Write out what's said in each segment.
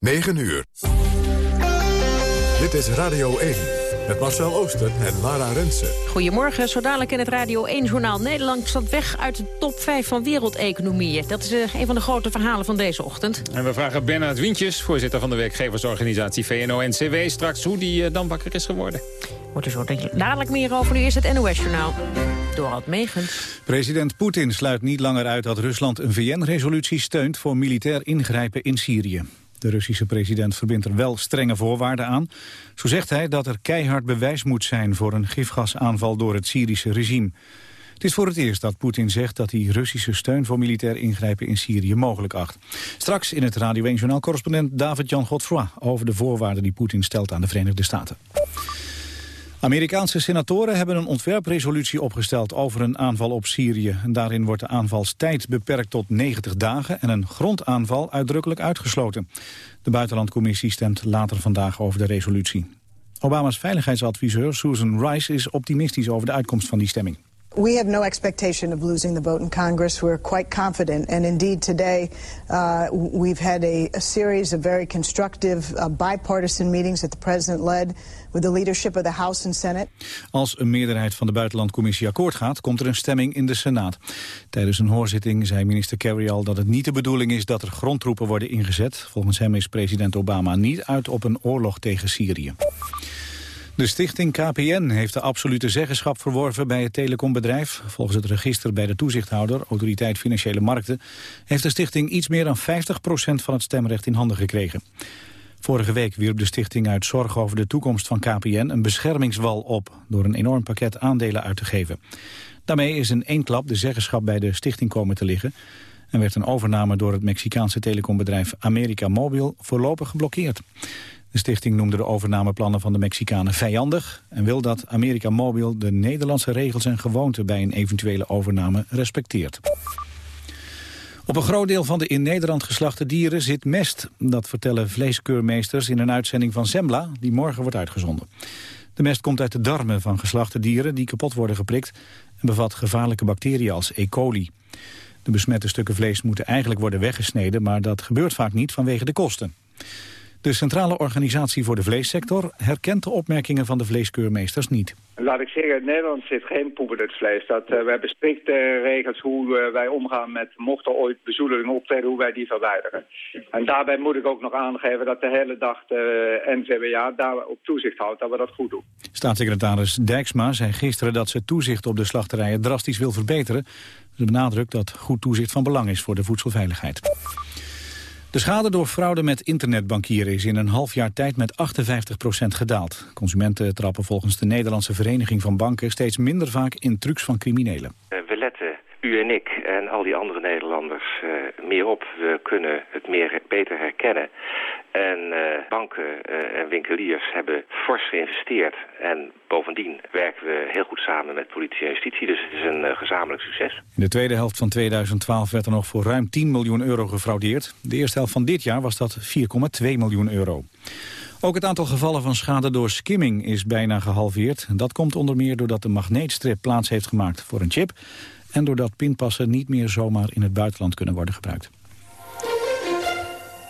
9 uur. Dit is Radio 1 met Marcel Ooster en Lara Rensen. Goedemorgen, zo dadelijk in het Radio 1-journaal. Nederland staat weg uit de top 5 van wereldeconomieën. Dat is uh, een van de grote verhalen van deze ochtend. En we vragen Bernard Wientjes, voorzitter van de werkgeversorganisatie VNO-NCW... straks hoe die uh, dan wakker is geworden. Wordt er zo dadelijk meer over. Nu is het NOS-journaal. Dorald Megens. President Poetin sluit niet langer uit dat Rusland een VN-resolutie steunt... voor militair ingrijpen in Syrië. De Russische president verbindt er wel strenge voorwaarden aan. Zo zegt hij dat er keihard bewijs moet zijn voor een gifgasaanval door het Syrische regime. Het is voor het eerst dat Poetin zegt dat hij Russische steun voor militair ingrijpen in Syrië mogelijk acht. Straks in het Radio 1-journaal correspondent David-Jan Godfroy over de voorwaarden die Poetin stelt aan de Verenigde Staten. Amerikaanse senatoren hebben een ontwerpresolutie opgesteld over een aanval op Syrië. daarin wordt de aanvalstijd beperkt tot 90 dagen en een grondaanval uitdrukkelijk uitgesloten. De buitenlandcommissie stemt later vandaag over de resolutie. Obama's veiligheidsadviseur Susan Rice is optimistisch over de uitkomst van die stemming. We have no expectation of losing the vote in Congress. We're quite confident. And indeed, today uh, we've had a, a, series of very constructive uh, bipartisan meetings that the president led with the leadership of the House and Senate. Als een meerderheid van de buitenlandcommissie akkoord gaat, komt er een stemming in de Senaat. Tijdens een hoorzitting zei minister Kerry al dat het niet de bedoeling is dat er grondtroepen worden ingezet. Volgens hem is president Obama niet uit op een oorlog tegen Syrië. De stichting KPN heeft de absolute zeggenschap verworven bij het telecombedrijf. Volgens het register bij de toezichthouder, Autoriteit Financiële Markten... heeft de stichting iets meer dan 50% van het stemrecht in handen gekregen. Vorige week wierp de stichting uit zorg over de toekomst van KPN... een beschermingswal op door een enorm pakket aandelen uit te geven. Daarmee is in één klap de zeggenschap bij de stichting komen te liggen... en werd een overname door het Mexicaanse telecombedrijf America Mobil voorlopig geblokkeerd. De stichting noemde de overnameplannen van de Mexicanen vijandig... en wil dat America Mobil de Nederlandse regels en gewoonten... bij een eventuele overname respecteert. Op een groot deel van de in Nederland geslachte dieren zit mest. Dat vertellen vleeskeurmeesters in een uitzending van Zembla... die morgen wordt uitgezonden. De mest komt uit de darmen van geslachte dieren die kapot worden geprikt... en bevat gevaarlijke bacteriën als E. coli. De besmette stukken vlees moeten eigenlijk worden weggesneden... maar dat gebeurt vaak niet vanwege de kosten. De Centrale Organisatie voor de Vleessector herkent de opmerkingen van de vleeskeurmeesters niet. Laat ik zeggen, in Nederland zit geen poep in het vlees. Dat, uh, we hebben strikte regels hoe uh, wij omgaan met, mocht er ooit bezoedeling optreden, hoe wij die verwijderen. En daarbij moet ik ook nog aangeven dat de hele dag de NVWA daarop toezicht houdt dat we dat goed doen. Staatssecretaris Dijksma zei gisteren dat ze toezicht op de slachterijen drastisch wil verbeteren. Ze benadrukt dat goed toezicht van belang is voor de voedselveiligheid. De schade door fraude met internetbankieren is in een half jaar tijd met 58% gedaald. Consumenten trappen volgens de Nederlandse Vereniging van Banken steeds minder vaak in trucs van criminelen. Eh, we letten, u en ik en al die andere Nederlanders, uh, meer op. We kunnen het meer, beter herkennen. En uh, banken uh, en winkeliers hebben fors geïnvesteerd. En bovendien werken we heel goed samen met politie en justitie. Dus het is een gezamenlijk succes. In de tweede helft van 2012 werd er nog voor ruim 10 miljoen euro gefraudeerd. De eerste helft van dit jaar was dat 4,2 miljoen euro. Ook het aantal gevallen van schade door skimming is bijna gehalveerd. Dat komt onder meer doordat de magneetstrip plaats heeft gemaakt voor een chip... en doordat pinpassen niet meer zomaar in het buitenland kunnen worden gebruikt.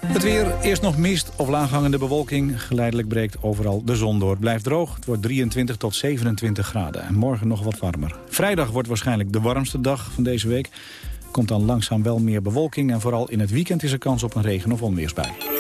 Het weer, eerst nog mist of laaghangende bewolking. Geleidelijk breekt overal de zon door. Blijft droog, het wordt 23 tot 27 graden. En morgen nog wat warmer. Vrijdag wordt waarschijnlijk de warmste dag van deze week. Komt dan langzaam wel meer bewolking... en vooral in het weekend is er kans op een regen- of onweersbui.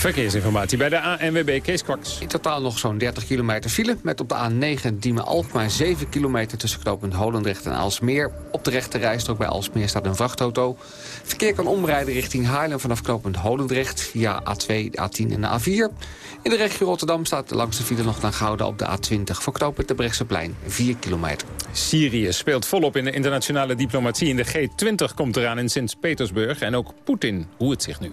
Verkeersinformatie bij de ANWB Kees Kwaks. In totaal nog zo'n 30 kilometer file. Met op de A9 Diemen-Alkmaar 7 kilometer tussen knooppunt Holendrecht en Alsmeer. Op de rechte rijstrook bij Alsmeer staat een vrachtauto. Verkeer kan omrijden richting Haarlem vanaf knooppunt Holendrecht... via A2, A10 en de A4. In de regio Rotterdam staat de langste file nog naar Gouden op de A20... voor knooppunt de Brechtseplein, 4 kilometer. Syrië speelt volop in de internationale diplomatie. In de G20 komt eraan in Sint-Petersburg. En ook Poetin roert zich nu.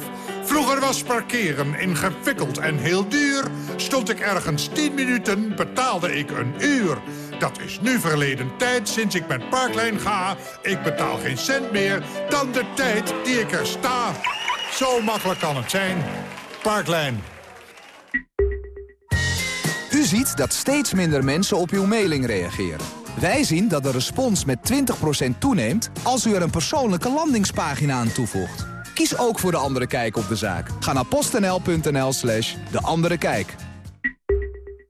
Vroeger was parkeren ingewikkeld en heel duur. Stond ik ergens 10 minuten, betaalde ik een uur. Dat is nu verleden tijd sinds ik met Parklijn ga. Ik betaal geen cent meer dan de tijd die ik er sta. Zo makkelijk kan het zijn. Parklijn. U ziet dat steeds minder mensen op uw mailing reageren. Wij zien dat de respons met 20% toeneemt als u er een persoonlijke landingspagina aan toevoegt. Kies ook voor De Andere Kijk op de zaak. Ga naar postnl.nl slash De Andere Kijk.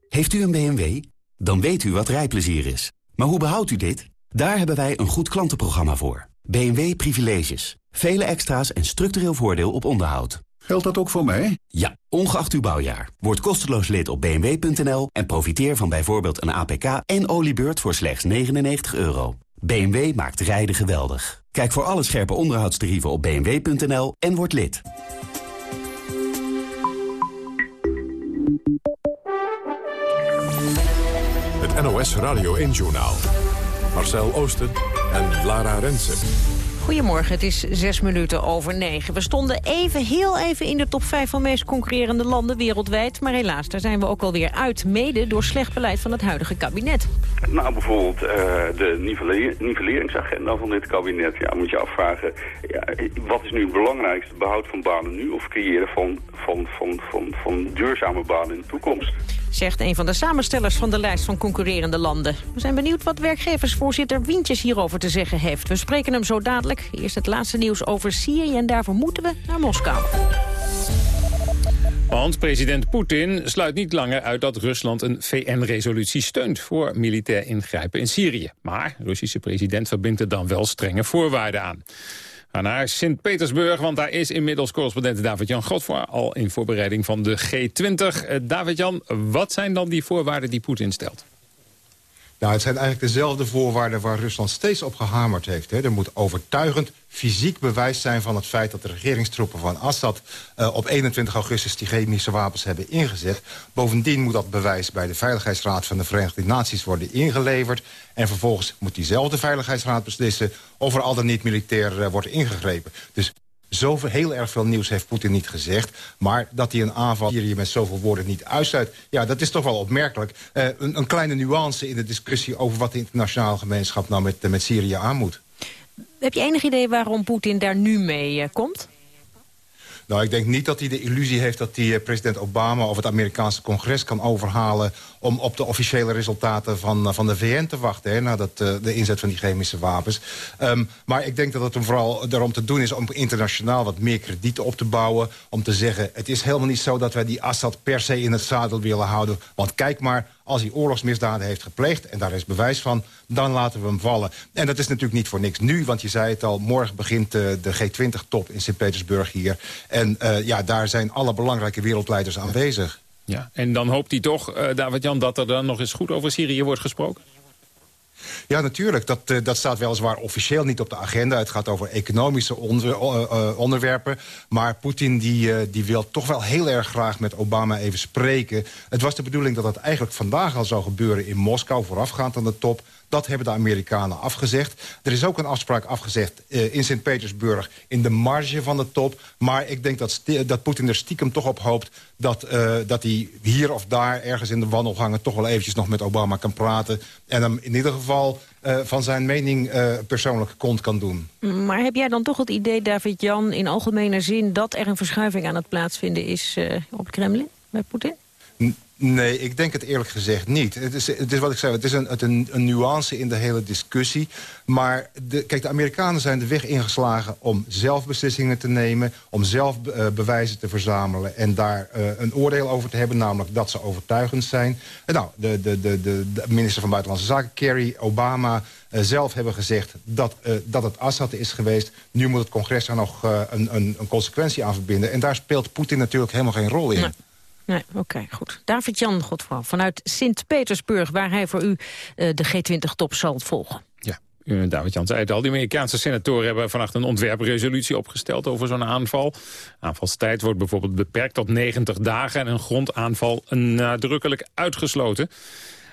Heeft u een BMW? Dan weet u wat rijplezier is. Maar hoe behoudt u dit? Daar hebben wij een goed klantenprogramma voor. BMW Privileges. Vele extra's en structureel voordeel op onderhoud. Geldt dat ook voor mij? Ja, ongeacht uw bouwjaar. Word kosteloos lid op bmw.nl en profiteer van bijvoorbeeld een APK en oliebeurt voor slechts 99 euro. BMW maakt rijden geweldig. Kijk voor alle scherpe onderhoudstarieven op bmw.nl en word lid. Het NOS Radio 1-journaal. Marcel Oosten en Lara Rensen. Goedemorgen, het is zes minuten over negen. We stonden even, heel even in de top vijf van meest concurrerende landen wereldwijd. Maar helaas, daar zijn we ook alweer uit. Mede door slecht beleid van het huidige kabinet. Nou, bijvoorbeeld uh, de nivelleer, nivelleringsagenda van dit kabinet. Ja, moet je afvragen, ja, wat is nu het belangrijkste? Behoud van banen nu of creëren van, van, van, van, van duurzame banen in de toekomst? Zegt een van de samenstellers van de lijst van concurrerende landen. We zijn benieuwd wat werkgeversvoorzitter Wientjes hierover te zeggen heeft. We spreken hem zo dadelijk. Eerst het laatste nieuws over Syrië en daarvoor moeten we naar Moskou. Want president Poetin sluit niet langer uit dat Rusland een VN-resolutie steunt voor militair ingrijpen in Syrië. Maar de Russische president verbindt er dan wel strenge voorwaarden aan. Ga naar Sint-Petersburg, want daar is inmiddels correspondent David-Jan Godvoor... al in voorbereiding van de G20. Uh, David-Jan, wat zijn dan die voorwaarden die Poetin stelt? Nou, het zijn eigenlijk dezelfde voorwaarden waar Rusland steeds op gehamerd heeft. Hè. Er moet overtuigend fysiek bewijs zijn van het feit dat de regeringstroepen van Assad... Uh, op 21 augustus die chemische wapens hebben ingezet. Bovendien moet dat bewijs bij de Veiligheidsraad van de Verenigde Naties worden ingeleverd. En vervolgens moet diezelfde Veiligheidsraad beslissen... of er al dan niet militair uh, wordt ingegrepen. Dus Zoveel, heel erg veel nieuws heeft Poetin niet gezegd. Maar dat hij een aanval hier met zoveel woorden niet uitsluit... ja, dat is toch wel opmerkelijk. Uh, een, een, kleine nuance in de discussie over wat de internationale gemeenschap... nou met, met Syrië aan moet. Heb je enig idee waarom Poetin daar nu mee uh, komt? Nou, ik denk niet dat hij de illusie heeft dat hij eh, president Obama... of het Amerikaanse congres kan overhalen... om op de officiële resultaten van, eh, van de VN te wachten... Hè, na dat, uh, de inzet van die chemische wapens. Um, maar ik denk dat het hem vooral erom te doen is... om internationaal wat meer kredieten op te bouwen. Om te zeggen, het is helemaal niet zo dat wij die Assad per se in het zadel willen houden. Want kijk maar, als hij oorlogsmisdaden heeft gepleegd... en daar is bewijs van, dan laten we hem vallen. En dat is natuurlijk niet voor niks nu, want je zei het al... morgen begint uh, de G20-top in Sint-Petersburg hier. En uh, ja, daar zijn alle belangrijke wereldleiders aanwezig. Ja, en dan hoopt hij toch, uh, David-Jan, dat er dan nog eens goed over Syrië wordt gesproken? Ja, natuurlijk. Dat, uh, dat staat weliswaar officieel niet op de agenda. Het gaat over economische onder, uh, onderwerpen. Maar Poetin die, die wil toch wel heel erg graag met Obama even spreken. Het was de bedoeling dat dat eigenlijk vandaag al zou gebeuren in Moskou... voorafgaand aan de top. Dat hebben de Amerikanen afgezegd. Er is ook een afspraak afgezegd uh, in Sint-Petersburg... in de marge van de top. Maar ik denk dat, dat Poetin er stiekem toch op hoopt... Dat, uh, dat hij hier of daar ergens in de wandelgangen... toch wel eventjes nog met Obama kan praten. En hem in ieder geval uh, van zijn mening persoonlijk kont kan doen. Maar heb jij dan toch het idee, David-Jan... in algemene zin dat er een verschuiving aan het plaatsvinden is op Kremlin bij Poetin? Nee, ik denk het eerlijk gezegd niet. Het is, het is wat ik zei, het is een, het een, nuance in de hele discussie. Maar de, kijk, de Amerikanen zijn de weg ingeslagen om zelf beslissingen te nemen... om zelf uh, bewijzen te verzamelen en daar uh, een oordeel over te hebben... namelijk dat ze overtuigend zijn. En nou, de, de, de, de, minister van Buitenlandse Zaken, Kerry, Obama... Uh, zelf hebben gezegd dat, dat het Assad is geweest. Nu moet het congres er nog een, een, een consequentie aan verbinden. En daar speelt Poetin natuurlijk helemaal geen rol in. Oké, goed. David-Jan Godfrouw vanuit Sint-Petersburg... waar hij voor u uh, de G20-top zal volgen. Ja, David-Jan zei het al. De Amerikaanse senatoren hebben vannacht een ontwerpresolutie opgesteld over zo'n aanval. Aanvalstijd wordt bijvoorbeeld beperkt tot 90 dagen... en een grondaanval nadrukkelijk uitgesloten.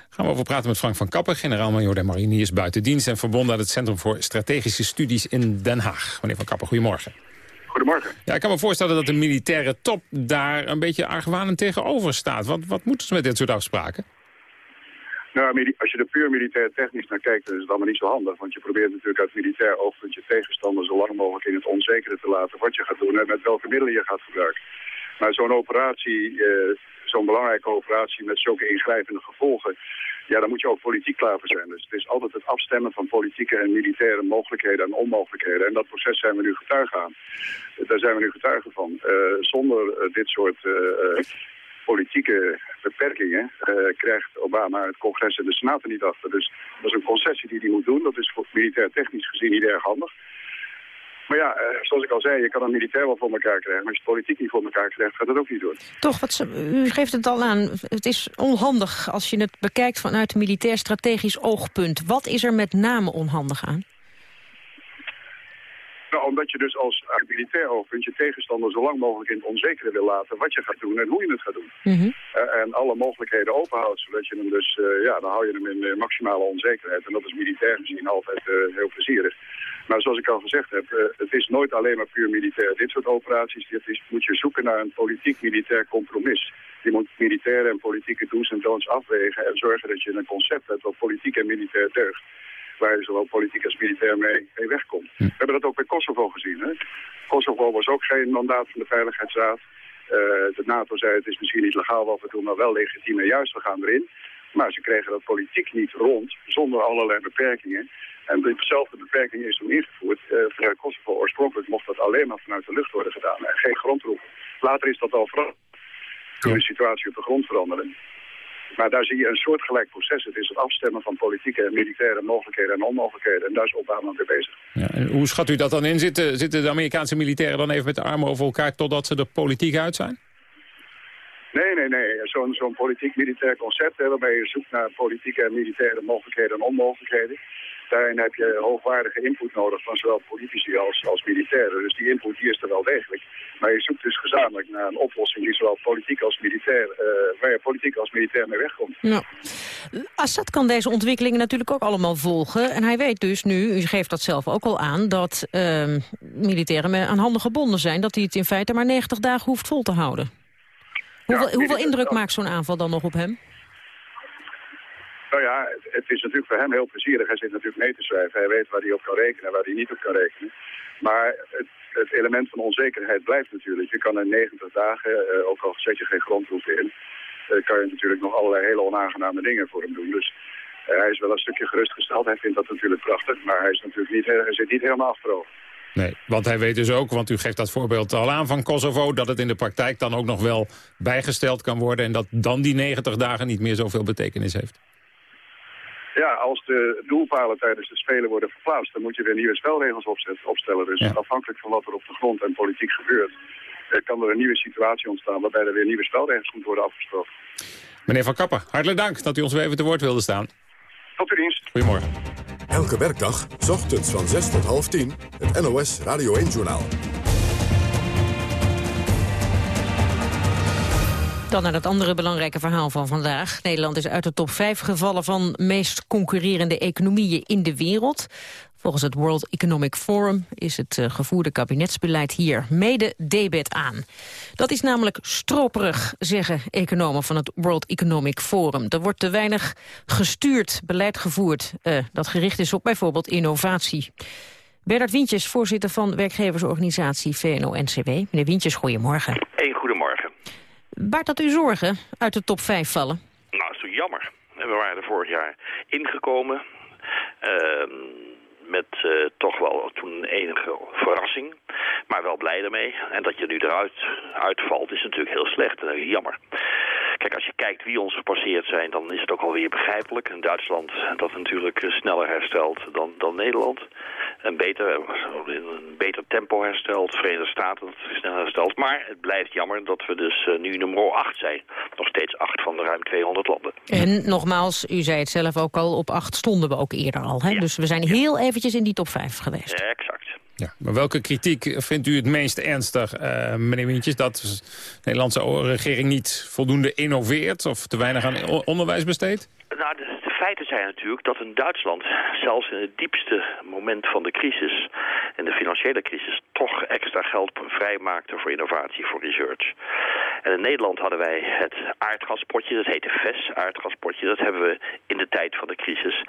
Gaan we over praten met Frank van Kappen, generaal-major der mariniers buiten dienst... en verbonden aan het Centrum voor Strategische Studies in Den Haag. Meneer van Kappen, goedemorgen. Goedemorgen. Ja, ik kan me voorstellen dat de militaire top daar een beetje argwanend tegenover staat. Wat, wat moeten ze met dit soort afspraken? Nou, als je er puur militair technisch naar kijkt, dan is het allemaal niet zo handig. Want je probeert natuurlijk uit militair oogpunt je tegenstander zo lang mogelijk in het onzekere te laten wat je gaat doen en met welke middelen je gaat gebruiken. Maar zo'n operatie, eh, zo'n belangrijke operatie met zulke ingrijpende gevolgen, ja, daar moet je ook politiek klaar voor zijn. Dus het is altijd het afstemmen van politieke en militaire mogelijkheden en onmogelijkheden. En dat proces zijn we nu getuige aan. Daar zijn we nu getuigen van. Uh, zonder uh, dit soort uh, politieke beperkingen krijgt Obama het congres en de senaat er niet achter. Dus dat is een concessie die hij moet doen. Dat is voor militair technisch gezien niet erg handig. Maar ja, eh, zoals ik al zei, je kan een militair wel voor elkaar krijgen. Maar als je het politiek niet voor elkaar krijgt, gaat dat ook niet door. Toch, wat u geeft het al aan. Het is onhandig als je het bekijkt vanuit een militair strategisch oogpunt. Wat is er met name onhandig aan? Nou, omdat je dus als militair oogpunt je tegenstander zo lang mogelijk in het onzekere wil laten wat je gaat doen en hoe je het gaat doen. Mhm. Eh, en alle mogelijkheden openhoudt, zodat je hem dus, uh, ja, dan hou je hem in maximale onzekerheid. En dat is militair gezien altijd heel plezierig. Maar zoals ik al gezegd heb, het is nooit alleen maar puur militair. Dit soort operaties dit is, moet je zoeken naar een politiek-militair compromis. Je moet militaire en politieke do's en don'ts afwegen en zorgen dat je een concept hebt wat politiek en militair deugt waar je zowel politiek als militair mee, mee wegkomt. We hebben dat ook bij Kosovo gezien. Hè? Kosovo was ook geen mandaat van de Veiligheidsraad. Uh, de NATO zei het is misschien niet legaal wat we doen, maar wel legitiem en juist, we gaan erin. Maar ze kregen dat politiek niet rond, zonder allerlei beperkingen. En dezelfde beperking is toen ingevoerd. Uh, vanuit Kosovo oorspronkelijk mocht dat alleen maar vanuit de lucht worden gedaan. En geen grondroep. Later is dat al veranderd. Toen de situatie op de grond veranderen. Maar daar zie je een soortgelijk proces. Het is het afstemmen van politieke en militaire mogelijkheden en onmogelijkheden. En daar is Obama mee bezig. Ja, en hoe schat u dat dan in? Zitten, zitten de Amerikaanse militairen dan even met de armen over elkaar totdat ze er politiek uit zijn? Nee, nee, nee. Zo'n politiek-militair concept hè, waarbij je zoekt naar politieke en militaire mogelijkheden en onmogelijkheden. Daarin heb je hoogwaardige input nodig van zowel politici als, als militairen. Dus die input die is er wel degelijk. Maar je zoekt dus gezamenlijk naar een oplossing die zowel politiek als militair, uh, waar je politiek als militair mee wegkomt. Nou, Assad kan deze ontwikkelingen natuurlijk ook allemaal volgen. En hij weet dus nu, u geeft dat zelf ook al aan, dat uh, militairen aan handen gebonden zijn. Dat hij het in feite maar 90 dagen hoeft vol te houden. Hoeveel, hoeveel indruk maakt zo'n aanval dan nog op hem? Nou ja, het, is natuurlijk voor hem heel plezierig. Hij zit natuurlijk mee te schrijven. Hij weet waar hij op kan rekenen en waar hij niet op kan rekenen. Maar het, het element van onzekerheid blijft natuurlijk. Je kan in 90 dagen, uh, ook al zet je geen grondroepen in... Uh, kan je natuurlijk nog allerlei hele onaangename dingen voor hem doen. Dus uh, hij is wel een stukje gerustgesteld. Hij vindt dat natuurlijk prachtig, maar hij, is natuurlijk niet, hij zit niet helemaal achterover. Nee, want hij weet dus ook, want u geeft dat voorbeeld al aan van Kosovo... dat het in de praktijk dan ook nog wel bijgesteld kan worden... en dat dan die 90 dagen niet meer zoveel betekenis heeft. Ja, als de doelpalen tijdens de Spelen worden verplaatst... dan moet je weer nieuwe spelregels opstellen. Dus ja. afhankelijk van wat er op de grond en politiek gebeurt... Eh, kan er een nieuwe situatie ontstaan... waarbij er weer nieuwe spelregels moeten worden afgesproken. Meneer Van Kappen, hartelijk dank dat u ons weer even te woord wilde staan. Tot uw dienst. Goedemorgen. Elke werkdag, s ochtends van 6 tot half 10, het NOS Radio 1-journaal. Dan naar het andere belangrijke verhaal van vandaag. Nederland is uit de top 5 gevallen van meest concurrerende economieën in de wereld. Volgens het World Economic Forum is het uh, gevoerde kabinetsbeleid hier mede debet aan. Dat is namelijk stroperig, zeggen economen van het World Economic Forum. Er wordt te weinig gestuurd beleid gevoerd uh, dat gericht is op bijvoorbeeld innovatie. Bernard Wientjes, voorzitter van werkgeversorganisatie VNO-NCW. Meneer Wientjes, goedemorgen. Hey, goedemorgen. Baart dat u zorgen uit de top 5 vallen? Nou, dat is toch jammer. We waren er vorig jaar ingekomen. Uh, met uh, toch wel toen enige verrassing. Maar wel blij ermee. En dat je nu eruit uitvalt is natuurlijk heel slecht. Uh, jammer. Kijk, als je kijkt wie ons gepasseerd zijn, dan is het ook alweer begrijpelijk. In Duitsland dat natuurlijk sneller herstelt dan, dan Nederland. Een beter, een beter tempo herstelt. Verenigde Staten dat sneller herstelt. Maar het blijft jammer dat we dus uh, nu nummer 8 zijn. Nog steeds 8 van de ruim 200 landen. En nogmaals, u zei het zelf ook al, op 8 stonden we ook eerder al. Hè? Ja. Dus we zijn heel eventjes in die top 5 geweest. Ja, exact. Ja, maar welke kritiek vindt u het meest ernstig, uh, meneer Wintjes? Dat de Nederlandse regering niet voldoende innoveert of te weinig aan onderwijs besteedt? Nou, de, de feiten zijn natuurlijk dat in Duitsland, zelfs in het diepste moment van de crisis, in de financiële crisis, toch extra geld vrijmaakte voor innovatie, voor research. En in Nederland hadden wij het aardgaspotje, dat heette VES, aardgaspotje. Dat hebben we in de tijd van de crisis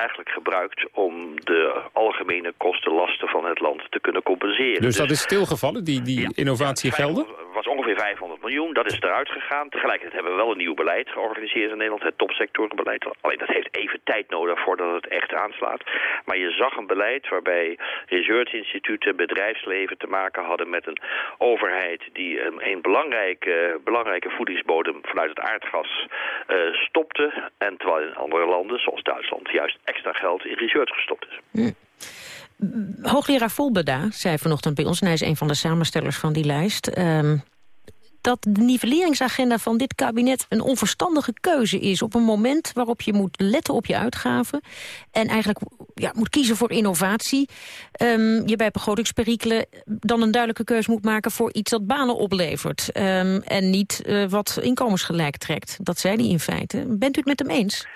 eigenlijk gebruikt om de algemene kostenlasten van het land te kunnen compenseren. Dus dat is stilgevallen, die, die innovatiegelden? Was ongeveer 500 miljoen, dat is eruit gegaan. Tegelijkertijd hebben we wel een nieuw beleid georganiseerd in Nederland, het topsectorenbeleid. Alleen dat heeft even tijd nodig voordat het echt aanslaat. Maar je zag een beleid waarbij researchinstituten, bedrijfsleven te maken hadden met een overheid die een, belangrijke, belangrijke voedingsbodem vanuit het aardgas uh, stopte. En terwijl in andere landen, zoals Duitsland, juist extra geld in research gestopt is. Hm. Hoogleraar Volbeda zei vanochtend bij ons... en hij is een van de samenstellers van die lijst... Um, dat de nivelleringsagenda van dit kabinet een onverstandige keuze is... op een moment waarop je moet letten op je uitgaven... en eigenlijk ja, moet kiezen voor innovatie. Um, je bij begrotingsperikelen dan een duidelijke keuze moet maken... voor iets dat banen oplevert um, en niet uh, wat inkomensgelijk trekt. Dat zei hij in feite. Bent u het met hem eens?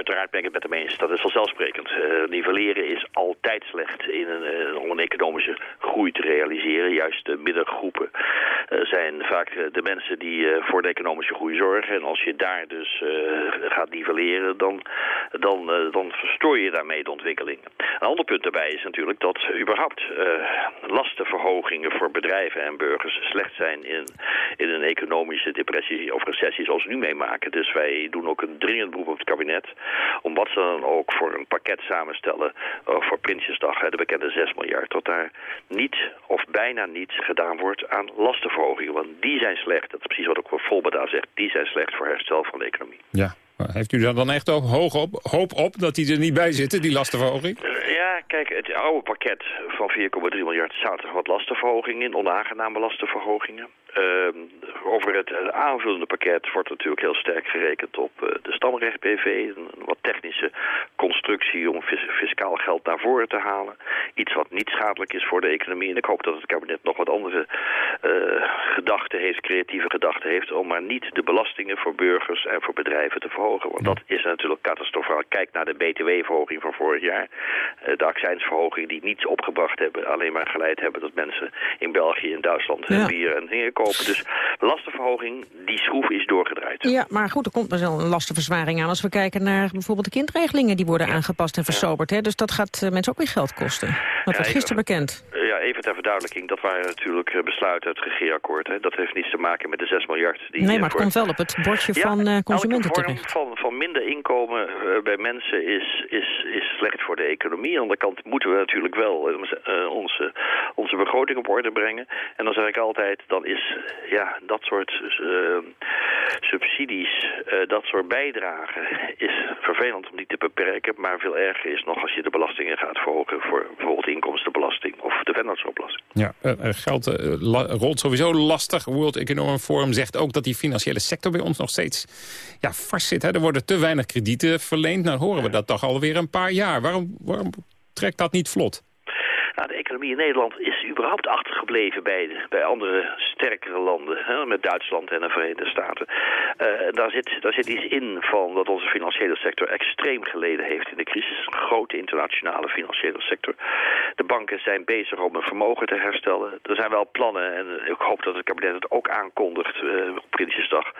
Uiteraard ben ik het met hem eens. Dat is vanzelfsprekend. Uh, nivelleren is altijd slecht in een, uh, om een economische groei te realiseren. Juist de middengroepen uh, zijn vaak de mensen die voor de economische groei zorgen. En als je daar dus gaat nivelleren, dan, dan, dan verstoor je daarmee de ontwikkeling. Een ander punt daarbij is natuurlijk dat überhaupt lastenverhogingen voor bedrijven en burgers slecht zijn in, in een economische depressie of recessie zoals we nu meemaken. Dus wij doen ook een dringend beroep op het kabinet om wat ze dan ook voor een pakket samenstellen uh, voor Prinsjesdag, de bekende 6 miljard, tot daar niet of bijna niets gedaan wordt aan lastenverhogingen. Want die zijn slecht, dat is precies wat ook Volbeda zegt, die zijn slecht voor herstel van de economie. Ja, heeft u daar dan echt ook hoog op, hoop op dat die er niet bij zitten, die lastenverhoging? Uh, ja, kijk, het oude pakket van 4,3 miljard er wat lastenverhogingen in, onaangename lastenverhogingen. Uh, over het aanvullende pakket wordt natuurlijk heel sterk gerekend op uh, de stamrecht BV. Een, wat technische constructie om fis fiscaal geld naar voren te halen. Iets wat niet schadelijk is voor de economie. En ik hoop dat het kabinet nog wat andere uh, gedachten heeft, creatieve gedachten heeft... om maar niet de belastingen voor burgers en voor bedrijven te verhogen. Want dat is natuurlijk catastrofaal. Kijk naar de btw-verhoging van vorig jaar. Uh, de accijnsverhoging die niets opgebracht hebben. Alleen maar geleid hebben dat mensen in België en Duitsland ja. bier en dingen kopen. Dus lastenverhoging, die schroef is doorgedraaid. Ja, maar goed, er komt wel een lastenverzwaring aan... als we kijken naar bijvoorbeeld de kindregelingen... die worden ja. aangepast en versoberd. Hè? Dus dat gaat uh, mensen ook weer geld kosten. Dat ja, werd gisteren bekend. Ja, even ter verduidelijking. Dat waren natuurlijk besluiten uit het regeerakkoord. Hè? Dat heeft niets te maken met de 6 miljard. Die nee, maar het voor... komt wel op het bordje van uh, consumenten vorm van, van minder inkomen uh, bij mensen is, is, is slecht voor de economie. Aan de andere kant moeten we natuurlijk wel onze, onze begroting op orde brengen. En dan zeg ik altijd, dan is ja, dat soort subsidies, dat soort bijdragen is vervelend om die te beperken. Maar veel erger is nog als je de belastingen gaat verhogen voor bijvoorbeeld inkomstenbelasting of de Ja, uh, geld rolt sowieso lastig. World Economic Forum zegt ook dat die financiële sector bij ons nog steeds ja, vast zit. Hè? Er worden te weinig kredieten verleend. Nou horen we dat toch alweer een paar jaar. Waarom, waarom trekt dat niet vlot? Nou, de economie in Nederland is überhaupt achtergebleven bij, bij andere sterkere landen. Hè, met Duitsland en de Verenigde Staten. Uh, daar, zit, daar zit iets in van dat onze financiële sector extreem geleden heeft in de crisis. Een grote internationale financiële sector. De banken zijn bezig om hun vermogen te herstellen. Er zijn wel plannen en ik hoop dat het kabinet het ook aankondigt uh, op Prinsjesdag.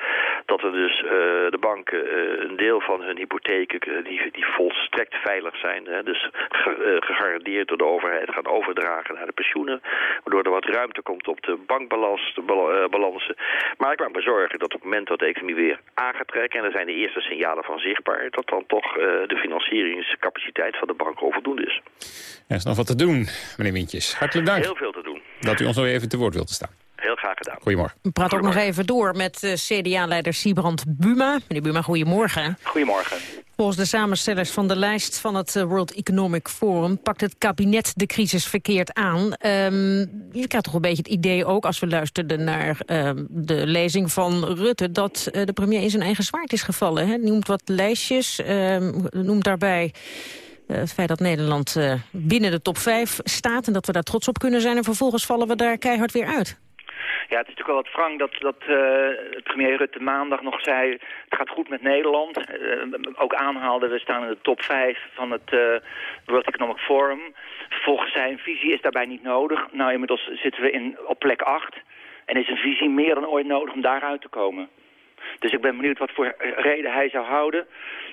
Dat er dus uh, de banken een deel van hun hypotheken die, die volstrekt veilig zijn. Hè, dus ge, gegarandeerd door de overheid gaan overdragen naar de pensioenen. Waardoor er wat ruimte komt op de bankbalans, de uh, balansen. Maar ik maak me zorgen dat op het moment dat de economie weer aan gaat trekken... en er zijn de eerste signalen van zichtbaar... dat dan toch uh, de financieringscapaciteit van de banken onvoldoende is. Er is nog wat te doen, meneer Wintjes. Hartelijk dank. Heel veel te doen. Dat u ons nog even te woord wilt staan. Heel graag gedaan. Goedemorgen. We praten ook nog even door met uh, CDA-leider Siebrand Buma. Meneer Buma, goedemorgen. Goedemorgen. Volgens de samenstellers van de lijst van het World Economic Forum... pakt het kabinet de crisis verkeerd aan. Um, je krijgt toch een beetje het idee ook, als we luisterden naar um, de lezing van Rutte... dat uh, de premier in zijn eigen zwaard is gevallen. Hij noemt wat lijstjes, um, noemt daarbij... Het feit dat Nederland binnen de top 5 staat en dat we daar trots op kunnen zijn... en vervolgens vallen we daar keihard weer uit. Ja, het is natuurlijk wel wat frank dat, dat uh, premier Rutte maandag nog zei... het gaat goed met Nederland. Uh, ook aanhaalde, we staan in de top 5 van het uh, World Economic Forum. Volgens zijn visie is daarbij niet nodig. Nou, inmiddels zitten we in, op plek 8. En is een visie meer dan ooit nodig om daaruit te komen. Dus ik ben benieuwd wat voor reden hij zou houden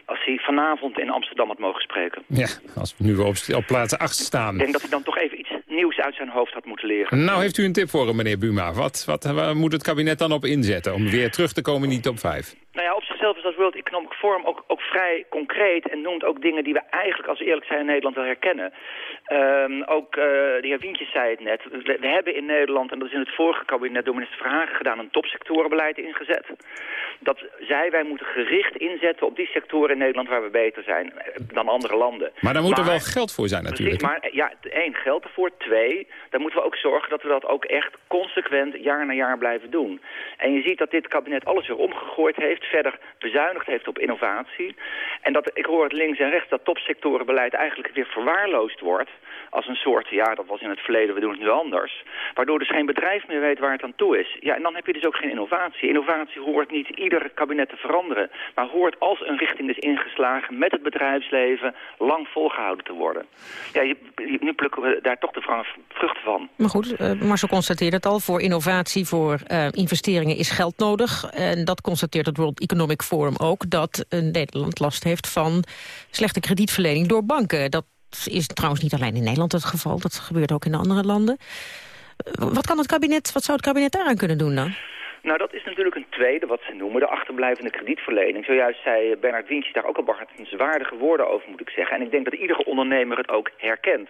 als hij vanavond in Amsterdam had mogen spreken. Ja, als we nu op, op plaats 8 staan. Ik denk dat hij dan toch even iets nieuws uit zijn hoofd had moeten leren. Nou, heeft u een tip voor hem, meneer Buma? Wat, wat waar moet het kabinet dan op inzetten om weer terug te komen in die top 5? Nou ja, zichzelf is dat World Economic Forum ook, ook vrij concreet... en noemt ook dingen die we eigenlijk, als we eerlijk zijn, in Nederland wel herkennen. Um, ook uh, de heer Wientjes zei het net. We, we, hebben in Nederland, en dat is in het vorige kabinet door minister Verhagen gedaan... een topsectorenbeleid ingezet. Dat zei, wij moeten gericht inzetten op die sectoren in Nederland... waar we beter zijn dan andere landen. Maar daar moet er wel geld voor zijn natuurlijk. Precies, maar ja, één, geld ervoor. Twee, dan moeten we ook zorgen dat we dat ook echt consequent jaar na jaar blijven doen. En je ziet dat dit kabinet alles weer omgegooid heeft verder bezuinigd heeft op innovatie. En dat, ik hoor het links en rechts, dat topsectorenbeleid eigenlijk weer verwaarloosd wordt als een soort, ja, dat was in het verleden, we doen het nu anders. Waardoor dus geen bedrijf meer weet waar het aan toe is. Ja, en dan heb je dus ook geen innovatie. Innovatie hoort niet ieder kabinet te veranderen, maar hoort als een richting is ingeslagen met het bedrijfsleven lang volgehouden te worden. Ja, je, nu plukken we daar toch de vruchten van. Maar goed, uh, Marcel constateert het al, voor innovatie, voor uh, investeringen is geld nodig. En dat constateert het World Economic Forum ook, dat uh, Nederland last heeft van slechte kredietverlening door banken. Dat is trouwens niet alleen in Nederland het geval. Dat gebeurt ook in de andere landen. Wat, kan het kabinet, wat zou het kabinet daaraan kunnen doen dan? Dat is natuurlijk een tweede, wat ze noemen, de achterblijvende kredietverlening. Zojuist zei Bernard Wientjes daar ook al behartenswaardige woorden over, moet ik zeggen. En ik denk dat iedere ondernemer het ook herkent.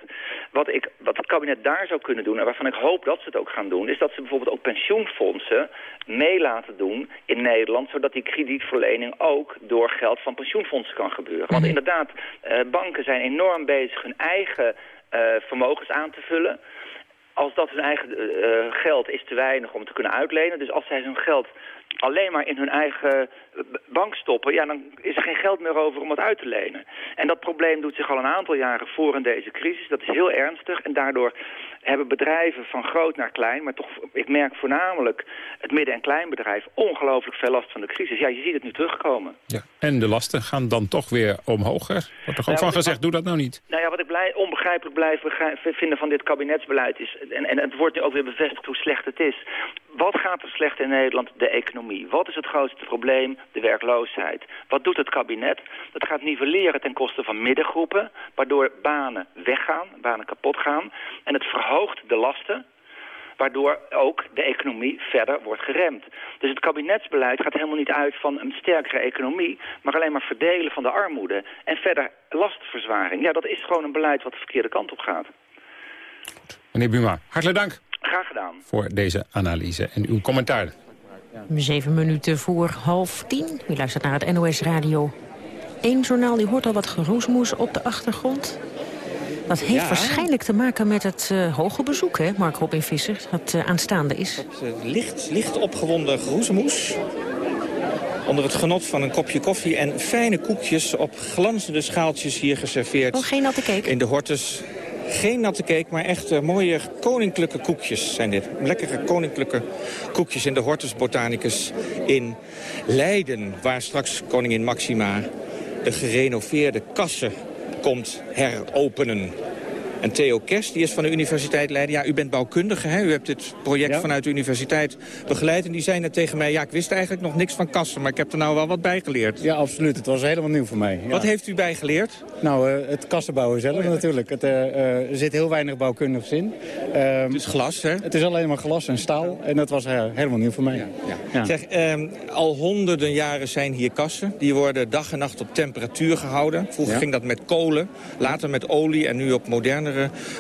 Wat, ik, wat het kabinet daar zou kunnen doen, en waarvan ik hoop dat ze het ook gaan doen... is dat ze bijvoorbeeld ook pensioenfondsen mee laten doen in Nederland... zodat die kredietverlening ook door geld van pensioenfondsen kan gebeuren. Want inderdaad, uh, banken zijn enorm bezig hun eigen uh, vermogens aan te vullen als dat hun eigen uh, geld is te weinig om te kunnen uitlenen. Dus als zij hun geld alleen maar in hun eigen bank stoppen... ja, dan is er geen geld meer over om het uit te lenen. En dat probleem doet zich al een aantal jaren voor in deze crisis. Dat is heel ernstig en daardoor hebben bedrijven van groot naar klein... maar toch, ik merk voornamelijk het midden- en kleinbedrijf... ongelooflijk veel last van de crisis. Ja, je ziet het nu terugkomen. Ja. En de lasten gaan dan toch weer omhoog, hè? Wordt toch ook van gezegd, doe dat nou niet? Nou ja, wat ik blij, onbegrijpelijk blijf vinden van dit kabinetsbeleid is... En, en het wordt nu ook weer bevestigd hoe slecht het is... Wat gaat er slecht in Nederland? De economie. Wat is het grootste probleem? De werkloosheid. Wat doet het kabinet? Dat gaat nivelleren ten koste van middengroepen, waardoor banen weggaan, banen kapot gaan. En het verhoogt de lasten, waardoor ook de economie verder wordt geremd. Dus het kabinetsbeleid gaat helemaal niet uit van een sterkere economie... maar alleen maar verdelen van de armoede en verder lastverzwaring. Ja, dat is gewoon een beleid wat de verkeerde kant op gaat. Meneer Buma, hartelijk dank. Graag gedaan. Voor deze analyse en uw commentaar. Zeven minuten voor half tien. U luistert naar het NOS Radio 1 journaal. U hoort al wat geroesmoes op de achtergrond. Dat heeft ja. waarschijnlijk te maken met het uh, hoge bezoek, hè, Mark Robin Visser, dat uh, aanstaande is. Dat uh, licht, licht opgewonden geroezemoes. Onder het genot van een kopje koffie en fijne koekjes op glanzende schaaltjes hier geserveerd. Oh, geen natte cake? In de hortus geen natte cake, maar echt mooie koninklijke koekjes zijn dit. Lekkere koninklijke koekjes in de Hortus Botanicus in Leiden... waar straks koningin Maxima de gerenoveerde kassen komt heropenen. En Theo Kerst, die is van de Universiteit Leiden. Ja, u bent bouwkundige, hè? U hebt dit project ja. vanuit de universiteit begeleid. En die zei net tegen mij, ja, ik wist eigenlijk nog niks van kassen... maar ik heb er nou wel wat bij geleerd. Ja, absoluut. Het was helemaal nieuw voor mij. Ja. Wat heeft u bijgeleerd? Nou, uh, het kassenbouwen zelf natuurlijk. Het, uh, uh, er zit heel weinig bouwkundigs in. het is glas, hè? Het is alleen maar glas en staal. En dat was helemaal nieuw voor mij. Ja, zeg, ehm, al honderden jaren zijn hier kassen. Die worden dag en nacht op temperatuur gehouden. Vroeger ging dat met kolen, later met olie en nu op moderne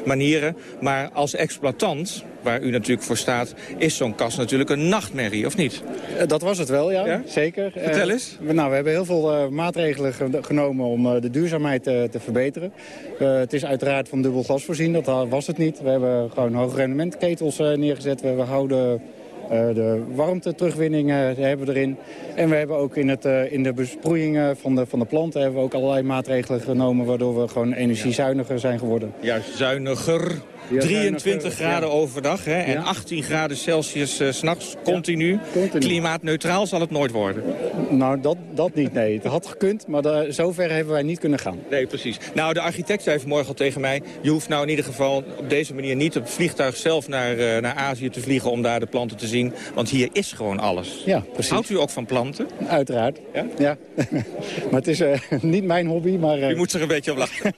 manieren. Maar als exploitant, waar u natuurlijk voor staat, is zo'n kast natuurlijk een nachtmerrie, of niet? Dat was het wel, ja. ja? Zeker. Vertel eens. Uh, nou, we hebben heel veel uh, maatregelen ge genomen om uh, de duurzaamheid te verbeteren. het is uiteraard van dubbel glas voorzien, dat was het niet. We hebben gewoon hoge rendementketels neergezet. We houden de warmte terugwinning uh, hebben we erin. En we hebben ook in, het, uh, in de besproeiing van de, van de planten hebben we ook allerlei maatregelen genomen... waardoor we gewoon energiezuiniger zijn geworden. Juist, zuiniger. Ja, zijn 23 nog, eh, graden ja. overdag hè, en Ja. 18 graden Celsius s s'nachts, continu. continu. Klimaatneutraal zal het nooit worden. Nou, dat, dat niet, nee. Het had gekund, maar daar, zover hebben wij niet kunnen gaan. Nee, precies. Nou, de architect zei vanmorgen al tegen mij... je hoeft nou in ieder geval op deze manier niet op het vliegtuig zelf naar, eh, naar Azië te vliegen... om daar de planten te zien, want hier is gewoon alles. Ja, precies. Houdt u ook van planten? Uiteraard. Ja? maar het is niet mijn hobby, maar... U moet er een beetje op lachen.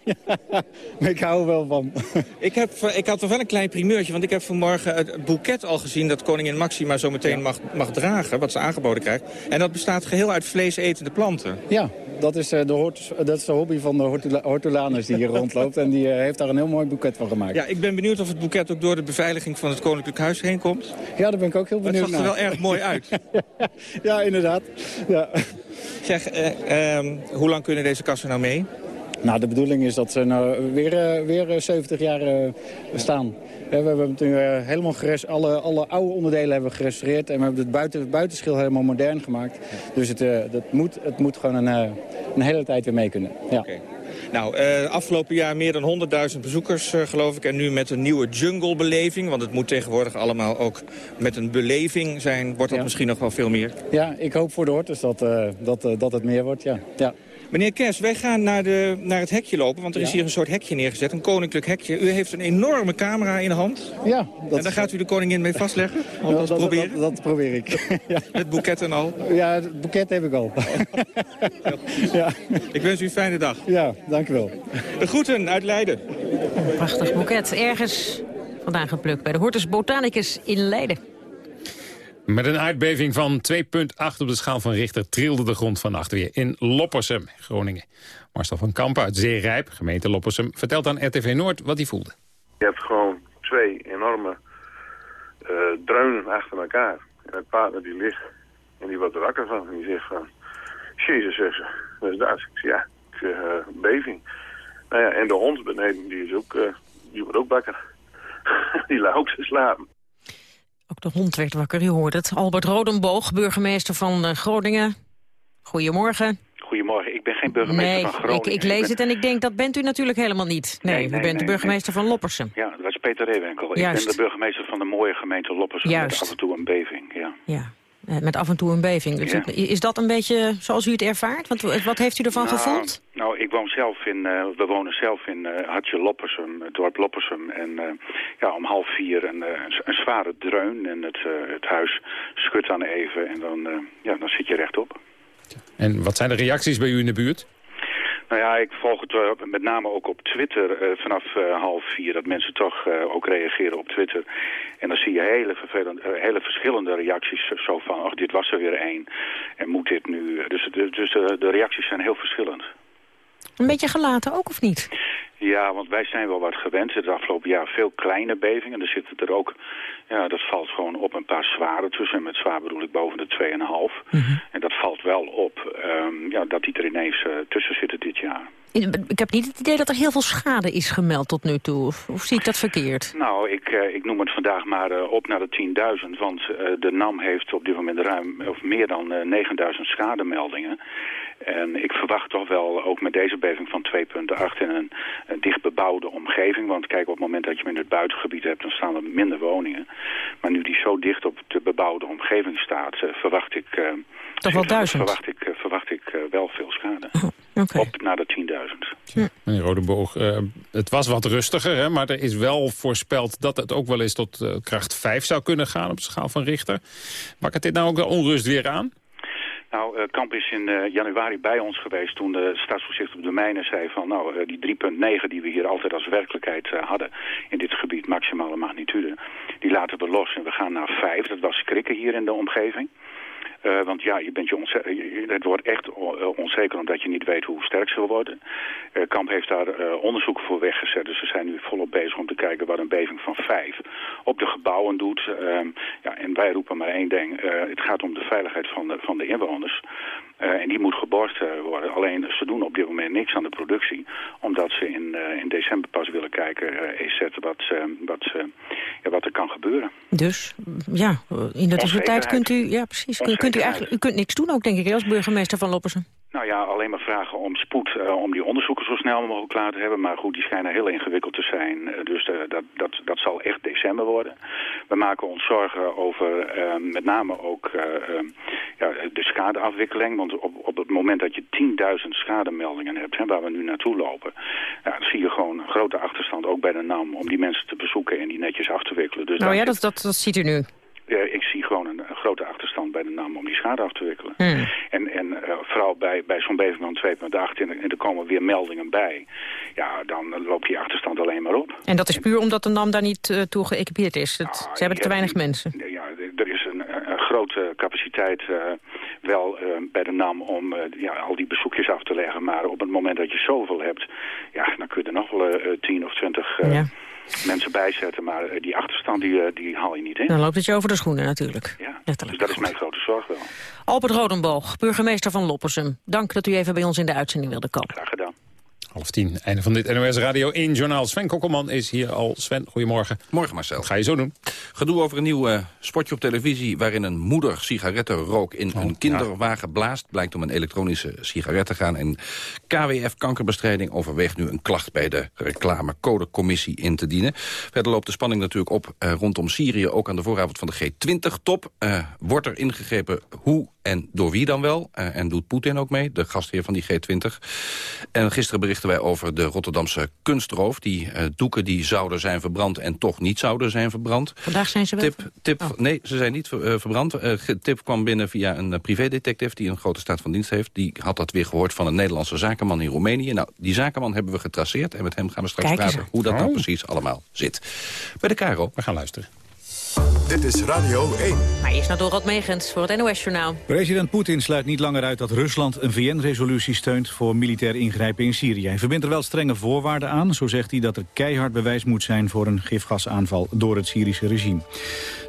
maar ik hou er wel van. Ik, heb, ik had toch wel een klein primeurtje, want ik heb vanmorgen het boeket al gezien... dat koningin Maxima zo meteen mag, mag dragen, wat ze aangeboden krijgt. En dat bestaat geheel uit vleesetende planten. Ja, dat is, eh, de, hort- dat is de hobby van de hortula- hortulanus die hier rondloopt. En die eh, heeft daar een heel mooi boeket van gemaakt. Ja, ik ben benieuwd of het boeket ook door de beveiliging van het Koninklijk Huis heen komt. Ja, daar ben ik ook heel Het benieuwd zag er naar. wel erg mooi uit. ja, inderdaad. Ja. Zeg, eh, ehm, hoe lang kunnen deze kassen nou mee? Nou, de bedoeling is dat ze nou weer, eh, weer eh, 70 jaar eh, staan. Eh, we hebben het nu eh, helemaal alle, alle oude onderdelen hebben we gerestaureerd. En we hebben het buiten, het buitenschil helemaal modern gemaakt. Dus het, eh, dat moet, het moet gewoon een, eh, een hele tijd weer mee kunnen. Ja. Nou, eh, afgelopen jaar meer dan 100.000 bezoekers, eh, geloof ik. En nu met een nieuwe jungle-beleving. Want het moet tegenwoordig allemaal ook met een beleving zijn. Wordt dat Ja. misschien nog wel veel meer? ja, ik hoop voor de hortus dat, eh, dat, eh, dat het meer wordt. Ja. Ja. Meneer Kers, wij gaan naar, de, naar het hekje lopen. Want er is hier een soort hekje neergezet. Een koninklijk hekje. U heeft een enorme camera in de hand. Ja, dat en daar gaat u de koningin mee vastleggen? Ja, dat proberen? dat, dat probeer ik. ja. Met boeket en al? ja, het boeket heb ik al. ja. Ik wens u een fijne dag. ja, dank u wel. De groeten uit Leiden. Prachtig boeket. Ergens vandaag geplukt bij de Hortus Botanicus in Leiden. Met een aardbeving van 2,8 op de schaal van Richter... trilde de grond vannacht weer in Loppersum, Groningen. Marcel van Kampen uit Zeerijp, gemeente Loppersum... vertelt aan RTV Noord wat hij voelde. Je hebt gewoon twee enorme eh, dreunen achter elkaar. En het partner die ligt en die wordt er wakker van. En die zegt van, jezus zegt ze, wat is dat? Ik zeg, ja, ik zeg, eh, beving. Nou ja, en de hond beneden, die, is ook, eh, die wordt ook wakker. die lag ook te slapen. Ook de hond werd wakker, u hoort het. Albert Rodenboog, burgemeester van eh, Groningen. Goedemorgen. Goedemorgen, ik ben geen burgemeester Nee, van Groningen. ik, ik lees het en ik denk, dat bent u natuurlijk helemaal niet. Nee, Nee, u nee, bent de burgemeester van Loppersum. Ja, dat is Peter Reewinkel. Juist. Ik ben de burgemeester van de mooie gemeente Loppersum Juist. met af en toe een beving. Ja. Ja, met af en toe een beving. Dus Ja. Is dat een beetje zoals u het ervaart? Want wat heeft u ervan Nou, gevoeld? Nou, ik woon zelf in, eh, we wonen zelf in eh, Hartje Loppersum, het dorp Loppersum. En eh, ja, om half vier een, eh, een, een zware dreun en het, eh, het huis schudt dan even en dan, eh, ja, dan zit je rechtop. En wat zijn de reacties bij u in de buurt? Nou ja, ik volg het eh, met name ook op Twitter eh, vanaf eh, half vier. Dat mensen toch ook reageren op Twitter. En dan zie je hele, vervelende, hele verschillende reacties. Zo van, ach, dit was er weer één. En moet dit nu? Dus, de, dus de, de reacties zijn heel verschillend. Een beetje gelaten ook, of niet? Ja, want wij zijn wel wat gewend. Het afgelopen jaar veel kleine bevingen. Er zitten er ook, ja, dat valt gewoon op een paar zware tussen. En met zwaar bedoel ik boven de 2,5. En dat valt wel op, ehm, ja, dat die er ineens eh, tussen zitten dit jaar. Ik heb niet het idee dat er heel veel schade is gemeld tot nu toe. Of, of zie ik dat verkeerd? Nou, ik, eh, ik noem het vandaag maar eh, op naar de 10.000. Want eh, de NAM heeft op dit moment ruim of meer dan eh 9.000 schademeldingen. En ik verwacht toch wel, ook met deze beving van 2.8 in een, een dicht bebouwde omgeving. Want kijk, op het moment dat je hem in het buitengebied hebt, dan staan er minder woningen. Maar nu die zo dicht op de bebouwde omgeving staat, verwacht ik... eh, Toch wel duizend? Verwacht ik, verwacht ik wel veel schade. Op naar de 10.000. Meneer Rodenboog, eh, het was wat rustiger, hè, maar er is wel voorspeld dat het ook wel eens tot eh, kracht 5 zou kunnen gaan op de schaal van Richter. Wakkert dit nou ook de onrust weer aan? Nou, eh, Kamp is in eh, januari bij ons geweest toen de staatsvoorzitter op de mijnen zei van... nou, eh, die 3.9 die we hier altijd als werkelijkheid eh, hadden in dit gebied, maximale magnitude... die laten we los en we gaan naar 5. Dat was schrikken hier in de omgeving. Eh, want ja, je bent je het wordt echt eh, onzeker omdat je niet weet hoe sterk ze wil worden. Eh, Kamp heeft daar onderzoeken voor weggezet. Dus we zijn nu volop bezig om te kijken wat een beving van 5 op de gebouwen doet. Ehm, ja, en wij roepen maar één ding. het gaat om de veiligheid van de, van de inwoners. En die moet geborgd worden. Alleen ze doen op dit moment niks aan de productie. Omdat ze in, in december pas willen kijken, EZ, wat, wat, ja, wat er kan gebeuren. Dus ja, in de tussentijd kunt u, ja, precies, kunt, kunt u, eigenlijk, u kunt niks doen ook, denk ik, als burgemeester van Loppersum. Nou ja, alleen maar vragen om spoed eh, om die onderzoeken zo snel mogelijk klaar te hebben. Maar goed, die schijnen heel ingewikkeld te zijn. Eh, dus eh, dat, dat, dat zal echt december worden. We maken ons zorgen over met name ook ja, de schadeafwikkeling. Want op, op het moment dat je 10.000 schademeldingen hebt, hè, waar we nu naartoe lopen... Ja, dan zie je gewoon een grote achterstand, ook bij de NAM... om die mensen te bezoeken en die netjes af te wikkelen. Dus nou ja, dat, dat, dat ziet u nu. Ja, ik zie gewoon een, grote achterstand bij de NAM om die schade af te wikkelen. Hmm. En, en uh, vooral bij, bij zo'n beving van 2.8 en, en er komen weer meldingen bij. Ja, dan loopt die achterstand alleen maar op. En dat is puur omdat de NAM daar niet uh, toe geëquipeerd is? Het, ze hebben te weinig mensen. Ja, er is een, een grote capaciteit uh, wel bij de NAM om ja, al die bezoekjes af te leggen. Maar op het moment dat je zoveel hebt, ja, dan kun je er nog wel 10 of 20... Ja mensen bijzetten. Maar eh, die achterstand die, eh, die haal je niet in. Dan loopt het je over de schoenen natuurlijk. Ja, Letterlijk. dus dat is mijn grote zorg wel. Albert Rodenboog, burgemeester van Loppersum. Dank dat u even bij ons in de uitzending wilde komen. Half tien, einde van dit NOS Radio 1 journaal. Sven Kokkelman is hier al. Sven, goedemorgen. Morgen Marcel. Wat ga je zo doen? Gedoe over een nieuw uh, spotje op televisie... waarin een moeder sigarettenrook in oh, een kinderwagen blaast. Blijkt om een elektronische sigaret te gaan. En KWF Kankerbestrijding overweegt nu een klacht... bij de reclamecodecommissie in te dienen. Verder loopt de spanning natuurlijk op uh, rondom Syrië... ook aan de vooravond van de G20-top. Uh, eh, wordt er ingegrepen hoe en door wie dan wel? Uh, en doet Poetin ook mee, de gastheer van die G20. En gisteren berichten wij over de Rotterdamse kunstroof. Die uh, doeken die zouden zijn verbrand en toch niet zouden zijn verbrand. Vandaag zijn ze wel? Tip, tip, oh. Nee, ze zijn niet uh, verbrand. tip kwam binnen via een privédetective die een grote staat van dienst heeft. Die had dat weer gehoord van een Nederlandse zakenman in Roemenië. Nou, die zakenman hebben we getraceerd. En met hem gaan we straks praten hoe dat nou oh. precies allemaal zit. Bij de Caro. We gaan luisteren. Dit is Radio 1. Maar eerst naar Dorot Megens voor het NOS-journaal. President Poetin sluit niet langer uit dat Rusland een VN-resolutie steunt... voor militair ingrijpen in Syrië. Hij verbindt er wel strenge voorwaarden aan. Zo zegt hij dat er keihard bewijs moet zijn voor een gifgasaanval door het Syrische regime.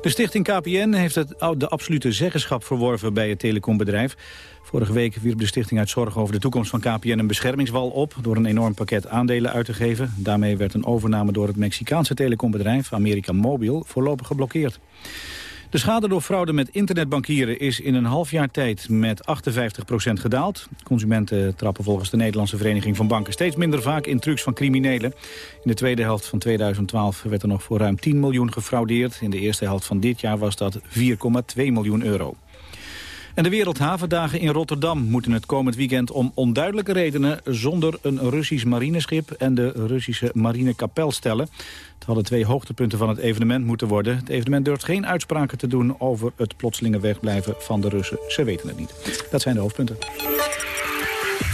De stichting KPN heeft het, de absolute zeggenschap verworven bij het telecombedrijf. Vorige week wierp de stichting uit zorg over de toekomst van KPN een beschermingswal op... door een enorm pakket aandelen uit te geven. Daarmee werd een overname door het Mexicaanse telecombedrijf America Mobil voorlopig geblokkeerd. De schade door fraude met internetbankieren is in een half jaar tijd met 58% gedaald. Consumenten trappen volgens de Nederlandse Vereniging van Banken steeds minder vaak in trucs van criminelen. In de tweede helft van 2012 werd er nog voor ruim 10 miljoen gefraudeerd. In de eerste helft van dit jaar was dat 4,2 miljoen euro. En de Wereldhavendagen in Rotterdam moeten het komend weekend om onduidelijke redenen zonder een Russisch marineschip en de Russische marinekapel stellen. Het hadden twee hoogtepunten van het evenement moeten worden. Het evenement durft geen uitspraken te doen over het plotselinge wegblijven van de Russen. Ze weten het niet. Dat zijn de hoofdpunten.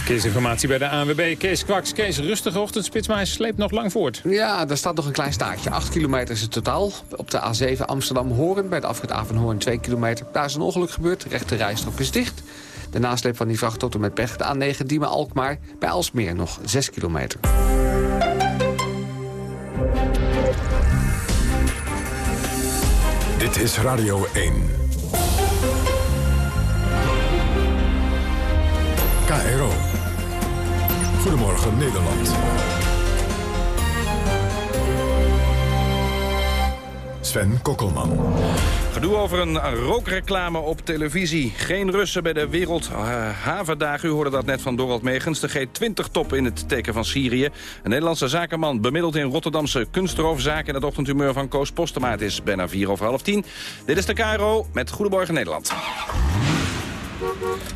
Keesinformatie bij de ANWB. Kees Kwaks, Kees, rustige ochtendspits, maar hij sleept nog lang voort. Ja, daar staat nog een klein staartje. 8 kilometer is het totaal. Op de A7 Amsterdam-Hoorn, bij de afrit Avenhoorn 2 kilometer. Daar is een ongeluk gebeurd, de rechte rijstrook is dicht. De nasleep van die vracht tot en met pech. De A9 Diemen-Alkmaar, bij Alsmeer nog 6 kilometer. Dit is Radio 1. KRO. Goedemorgen Nederland. Sven Kokkelman. Gedoe over een rookreclame op televisie. Geen Russen bij de Wereldhavendagen. U hoorde dat net van Dorald Megens. De G20-top in het teken van Syrië. Een Nederlandse zakenman bemiddeld in Rotterdamse kunstroofzaak... in het ochtendhumeur van Koos Postema. Het is bijna vier over half tien. Dit is de KRO met Goedemorgen Nederland.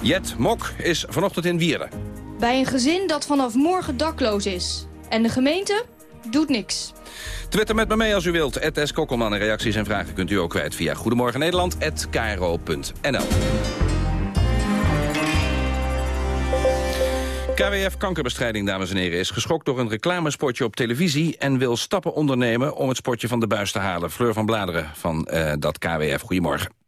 Jet Mok is vanochtend in Wierden. Bij een gezin dat vanaf morgen dakloos is. En de gemeente doet niks. Twitter met me mee als u wilt. S. Kokkelman en reacties en vragen kunt u ook kwijt via Goedemorgen Nederland KWF Kankerbestrijding, dames en heren, is geschokt door een reclamespotje op televisie... en wil stappen ondernemen om het spotje van de buis te halen. Fleur van Bladeren van uh, dat KWF, goedemorgen.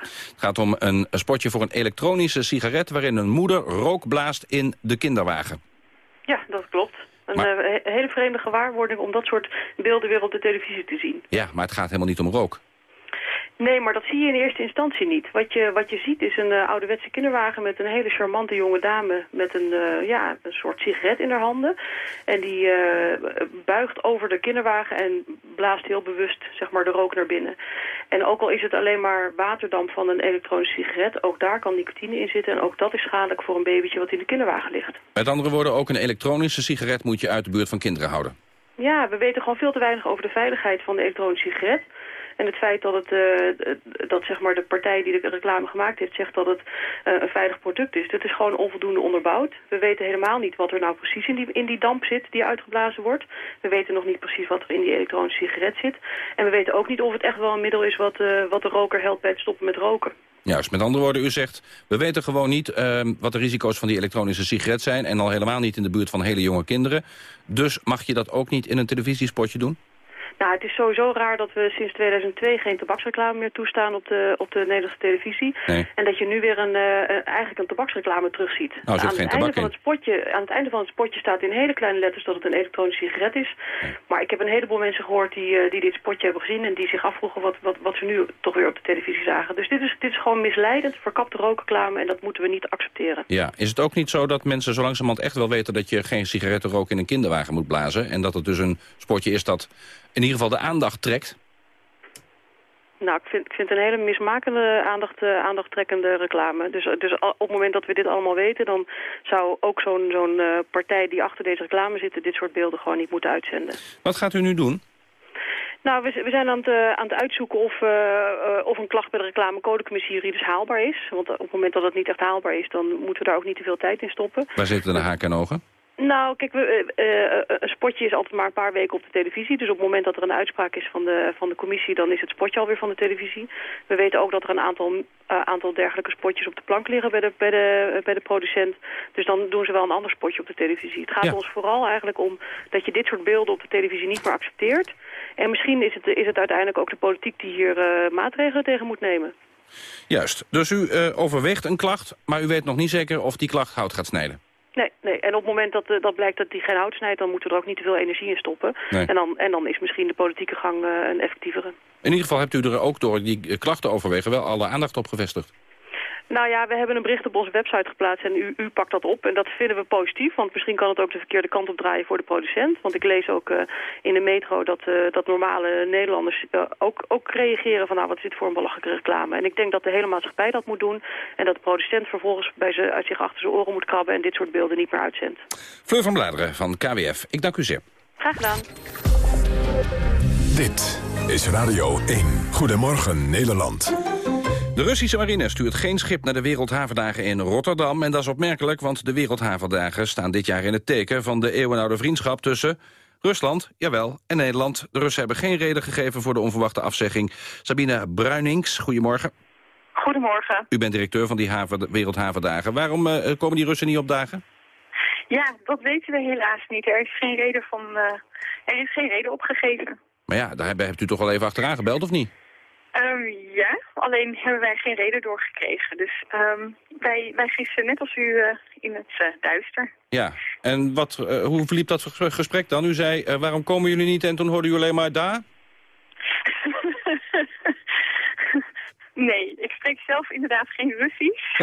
Het gaat om een spotje voor een elektronische sigaret... waarin een moeder rook blaast in de kinderwagen. Ja, dat klopt. Een eh, hele vreemde gewaarwording om dat soort beelden weer op de televisie te zien. Ja, maar het gaat helemaal niet om rook. Nee, maar dat zie je in eerste instantie niet. Wat je, wat je ziet is een uh, ouderwetse kinderwagen met een hele charmante jonge dame... met een, uh, ja, een soort sigaret in haar handen. En die uh, buigt over de kinderwagen en blaast heel bewust zeg maar, de rook naar binnen. En ook al is het alleen maar waterdamp van een elektronische sigaret... ook daar kan nicotine in zitten en ook dat is schadelijk voor een babytje wat in de kinderwagen ligt. Met andere woorden, ook een elektronische sigaret moet je uit de buurt van kinderen houden. Ja, we weten gewoon veel te weinig over de veiligheid van de elektronische sigaret... En het feit dat, het, uh, dat zeg maar de partij die de reclame gemaakt heeft zegt dat het uh, een veilig product is. Dat is gewoon onvoldoende onderbouwd. We weten helemaal niet wat er nou precies in die, in die damp zit die uitgeblazen wordt. We weten nog niet precies wat er in die elektronische sigaret zit. En we weten ook niet of het echt wel een middel is wat, uh, wat de roker helpt bij het stoppen met roken. Juist, met andere woorden, u zegt... we weten gewoon niet uh, wat de risico's van die elektronische sigaret zijn... en al helemaal niet in de buurt van hele jonge kinderen. Dus mag je dat ook niet in een televisiespotje doen? Nou, het is sowieso raar dat we sinds 2002 geen tabaksreclame meer toestaan op de, op de Nederlandse televisie. Nee. En dat je nu weer een, uh, eigenlijk een tabaksreclame terugziet. Nou, aan, het einde van het spotje, aan het einde van het spotje staat in hele kleine letters dat het een elektronische sigaret is. Nee. Maar ik heb een heleboel mensen gehoord die, uh, die dit spotje hebben gezien en die zich afvroegen wat, wat, wat ze nu toch weer op de televisie zagen. Dus dit is, dit is gewoon misleidend, verkapte rookreclame en dat moeten we niet accepteren. Ja, is het ook niet zo dat mensen zo langzamerhand echt wel weten dat je geen sigaretten roken in een kinderwagen moet blazen? En dat het dus een spotje is dat in ieder geval de aandacht trekt? Nou, ik vind, ik vind het een hele mismakende, aandacht, uh, aandachttrekkende reclame. Dus, dus op het moment dat we dit allemaal weten... dan zou ook zo'n zo'n uh, partij die achter deze reclame zit... dit soort beelden gewoon niet moeten uitzenden. Wat gaat u nu doen? Nou, we, we zijn aan het, uh, aan het uitzoeken of, of een klacht bij de reclamecodecommissie juridisch haalbaar is. Want op het moment dat het niet echt haalbaar is, dan moeten we daar ook niet te veel tijd in stoppen. Waar zitten de haken en ogen? Nou, kijk, we, uh, een spotje is altijd maar een paar weken op de televisie. Dus op het moment dat er een uitspraak is van de, van de commissie... dan is het spotje alweer van de televisie. We weten ook dat er een aantal, uh, aantal dergelijke spotjes op de plank liggen bij de, bij, de, bij de producent. Dus dan doen ze wel een ander spotje op de televisie. Het gaat ja. ons vooral eigenlijk om dat je dit soort beelden op de televisie niet meer accepteert. En misschien is het, is het uiteindelijk ook de politiek die hier uh, maatregelen tegen moet nemen. Juist. Dus u overweegt een klacht, maar u weet nog niet zeker of die klacht hout gaat snijden. Nee, nee, en op het moment dat, uh, dat blijkt dat die geen hout snijdt... dan moeten we er ook niet te veel energie in stoppen. Nee. En, dan, en dan is misschien de politieke gang uh, een effectievere. In ieder geval hebt u er ook door die klachten overwegen... wel alle aandacht op gevestigd. Nou ja, we hebben een bericht op onze website geplaatst en u, u pakt dat op. En dat vinden we positief, want misschien kan het ook de verkeerde kant op draaien voor de producent. Want ik lees ook uh, in de metro dat, uh, dat normale Nederlanders uh, ook, ook reageren van nou wat is dit voor een belachelijke reclame. En ik denk dat de hele maatschappij dat moet doen en dat de producent vervolgens bij ze, uit zich achter zijn oren moet krabben en dit soort beelden niet meer uitzendt. Fleur van Bladeren van KWF, ik dank u zeer. Graag gedaan. Dit is Radio 1. Goedemorgen Nederland. De Russische marine stuurt geen schip naar de Wereldhavendagen in Rotterdam. En dat is opmerkelijk, want de Wereldhavendagen staan dit jaar in het teken... van de eeuwenoude vriendschap tussen Rusland, jawel, en Nederland. De Russen hebben geen reden gegeven voor de onverwachte afzegging. Sabine Bruinings, goedemorgen. Goedemorgen. U bent directeur van die haven, Wereldhavendagen. Waarom uh, komen die Russen niet op dagen? Ja, dat weten we helaas niet. Er is geen reden, van, uh, er is geen reden opgegeven. Maar ja, daar hebt u toch wel even achteraan gebeld, of niet? Um, ja, alleen hebben wij geen reden doorgekregen. Dus um, wij, wij gissen net als u uh, in het uh, duister. Ja, en wat, uh, hoe verliep dat gesprek dan? U zei, waarom komen jullie niet? En toen hoorde u alleen maar daar? nee, ik spreek zelf inderdaad geen Russisch.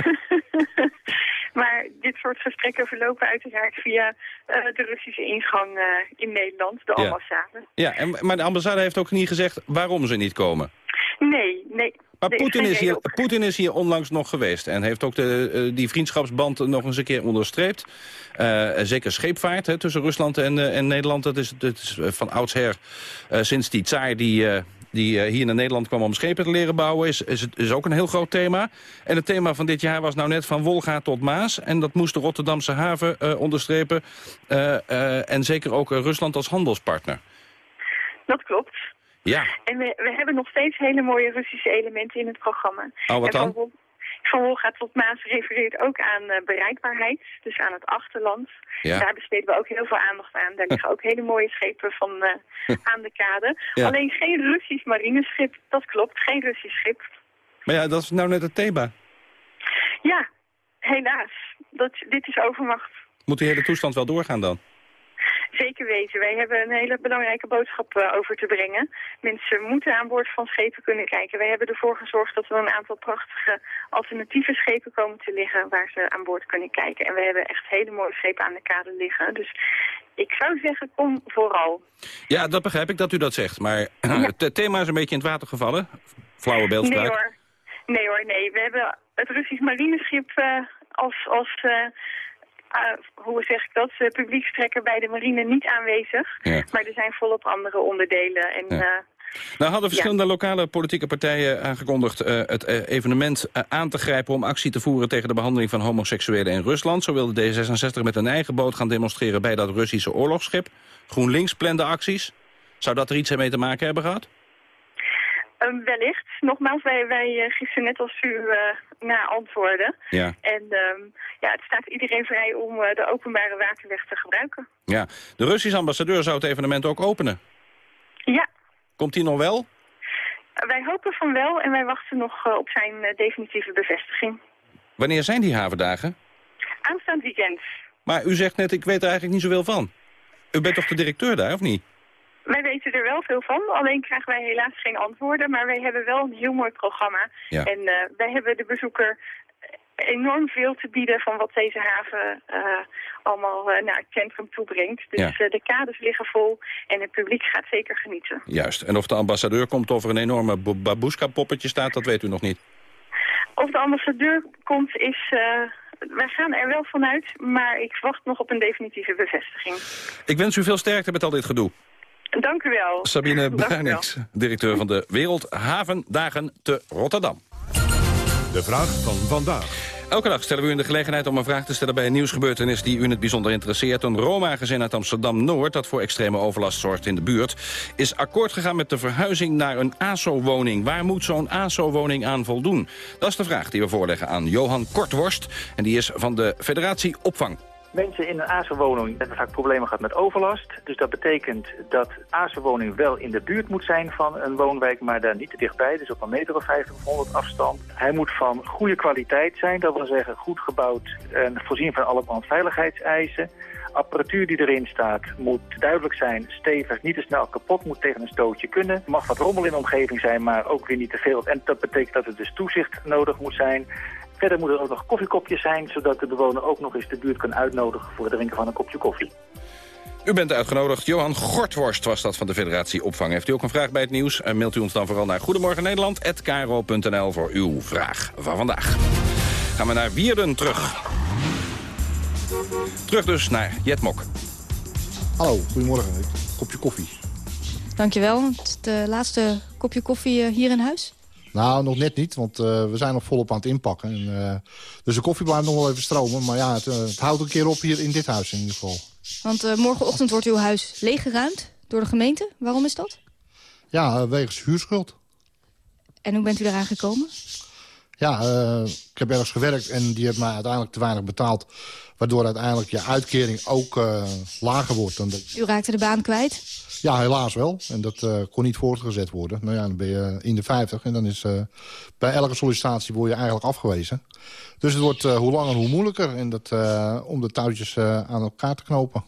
maar dit soort gesprekken verlopen uiteraard via de Russische ingang in Nederland, de ja. ambassade. Ja, en, maar de ambassade heeft ook niet gezegd waarom ze niet komen? Nee, nee. Maar Poetin is, hier, Poetin is hier onlangs nog geweest en heeft ook de, uh, die vriendschapsband nog eens een keer onderstreept. Uh, zeker scheepvaart hè, tussen Rusland en, uh, en Nederland, dat is, dat is van oudsher sinds die tsaar die, die hier naar Nederland kwam om schepen te leren bouwen, is, is, is ook een heel groot thema. En het thema van dit jaar was nou net van Wolga tot Maas en dat moest de Rotterdamse haven onderstrepen en zeker ook Rusland als handelspartner. Dat klopt. Ja. En we, we hebben nog steeds hele mooie Russische elementen in het programma. Oh, wat dan? Van, van Wolga tot Maas refereert ook aan uh, bereikbaarheid, dus aan het achterland. Ja. Daar besteden we ook heel veel aandacht aan. Daar liggen ook hele mooie schepen van uh, aan de kade. Ja. Alleen geen Russisch marineschip, dat klopt, geen Russisch schip. Maar ja, dat is nou net het thema. Ja, helaas. Dat, dit is overmacht. Moet die hele toestand wel doorgaan dan? Zeker weten. Wij hebben een hele belangrijke boodschap uh, over te brengen. Mensen moeten aan boord van schepen kunnen kijken. Wij hebben ervoor gezorgd dat er een aantal prachtige alternatieve schepen komen te liggen waar ze aan boord kunnen kijken. En we hebben echt hele mooie schepen aan de kade liggen. Dus ik zou zeggen, kom vooral. Ja, dat begrijp ik dat u dat zegt. Maar het thema is een beetje in het water gevallen. Flauwe beeldspraak. Nee hoor. Nee hoor, nee. We hebben het Russisch marineschip uh, als... als uh, uh, hoe zeg ik dat, uh, publiekstrekker bij de marine niet aanwezig. Ja. Maar er zijn volop andere onderdelen. En, ja. Nou hadden verschillende ja. lokale politieke partijen aangekondigd uh, het uh, evenement uh, aan te grijpen om actie te voeren tegen de behandeling van homoseksuelen in Rusland. Zo wilde D66 met een eigen boot gaan demonstreren bij dat Russische oorlogsschip. GroenLinks plande acties. Zou dat er iets mee te maken hebben gehad? Um, wellicht. Nogmaals, wij, wij gisteren net als u na antwoorden. Ja. En um, ja, het staat iedereen vrij om de openbare waterweg te gebruiken. Ja, de Russische ambassadeur zou het evenement ook openen. Ja, Komt hij nog wel? Wij hopen van wel en wij wachten nog op zijn definitieve bevestiging. Wanneer zijn die havendagen? Aanstaand weekend. Maar u zegt net, ik weet er eigenlijk niet zoveel van. U bent toch de directeur daar, of niet? Wij weten er wel veel van, alleen krijgen wij helaas geen antwoorden. Maar wij hebben wel een heel mooi programma. Ja. En uh, wij hebben de bezoeker enorm veel te bieden van wat deze haven uh, allemaal uh, naar het centrum toebrengt. Dus Ja. uh, de kaders liggen vol en het publiek gaat zeker genieten. Juist. En of de ambassadeur komt of er een enorme babushka-poppetje staat, dat weet u nog niet. Of de ambassadeur komt is... wij gaan er wel vanuit, maar ik wacht nog op een definitieve bevestiging. Ik wens u veel sterkte met al dit gedoe. Dank u wel. Sabine. Bruinings, directeur van de Wereldhavendagen te Rotterdam. De vraag van vandaag. Elke dag stellen we u in de gelegenheid om een vraag te stellen bij een nieuwsgebeurtenis die u in het bijzonder interesseert. Een Roma-gezin uit Amsterdam-Noord, dat voor extreme overlast zorgt in de buurt, is akkoord gegaan met de verhuizing naar een ASO-woning. Waar moet zo'n ASO-woning aan voldoen? Dat is de vraag die we voorleggen aan Johan Kortworst. En die is van de Federatie Opvang. Mensen in een ASO-woning hebben vaak problemen gehad met overlast. Dus dat betekent dat ASO-woning wel in de buurt moet zijn van een woonwijk, maar daar niet te dichtbij. Dus op een meter of 50 of 100 afstand. Hij moet van goede kwaliteit zijn, dat wil zeggen goed gebouwd en voorzien van alle brandveiligheidseisen. Apparatuur die erin staat moet duidelijk zijn, stevig, niet te snel kapot, moet tegen een stootje kunnen. Mag wat rommel in de omgeving zijn, maar ook weer niet te veel. En dat betekent dat er dus toezicht nodig moet zijn. Verder moeten er ook nog koffiekopjes zijn, zodat de bewoner ook nog eens de buurt kan uitnodigen voor het drinken van een kopje koffie. U bent uitgenodigd. Johan Gortworst was dat van de Federatie Opvang. Heeft u ook een vraag bij het nieuws? En mailt u ons dan vooral naar goedemorgennederland.kro.nl voor uw vraag van vandaag. Gaan we naar Wierden terug. Terug dus naar Jet Mok. Hallo, goedemorgen. Kopje koffie. Dankjewel. Het is de laatste kopje koffie eh, hier in huis. Nou, nog net niet, want uh, we zijn nog volop aan het inpakken. En, uh, dus de koffie blijft nog wel even stromen. Maar ja, het, uh, het, houdt een keer op hier in dit huis in ieder geval. Want morgenochtend wordt uw huis leeggeruimd door de gemeente. Waarom is dat? Ja, wegens huurschuld. En hoe bent u eraan gekomen? Ja, ik heb ergens gewerkt en die heeft mij uiteindelijk te weinig betaald. Waardoor uiteindelijk je uitkering ook lager wordt. Dan de... U raakte de baan kwijt? Ja, helaas wel. En dat uh, kon niet voortgezet worden. Nou ja, dan ben je in de 50 en dan is uh, bij elke sollicitatie word je eigenlijk afgewezen. Dus het wordt uh, hoe langer hoe moeilijker en dat, om de touwtjes aan elkaar te knopen.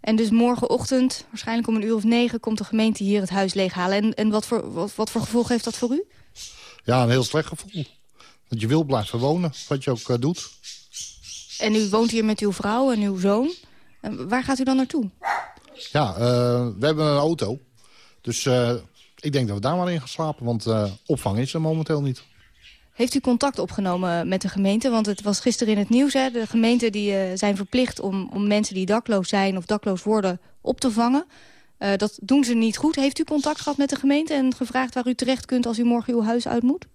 En dus morgenochtend, waarschijnlijk om een uur of negen... komt de gemeente hier het huis leeghalen. En, en wat, voor, wat, wat voor gevolg heeft dat voor u? Ja, een heel slecht gevoel. Want je wil blijven wonen, wat je ook doet. En u woont hier met uw vrouw en uw zoon. En waar gaat u dan naartoe? Ja, uh, we hebben een auto. Dus uh, ik denk dat we daar maar in gaan slapen. Want uh, opvang is er momenteel niet. Heeft u contact opgenomen met de gemeente? Want het was gisteren in het nieuws. Hè? De gemeenten die, zijn verplicht om, om mensen die dakloos zijn of dakloos worden op te vangen. dat doen ze niet goed. Heeft u contact gehad met de gemeente en gevraagd waar u terecht kunt als u morgen uw huis uit moet?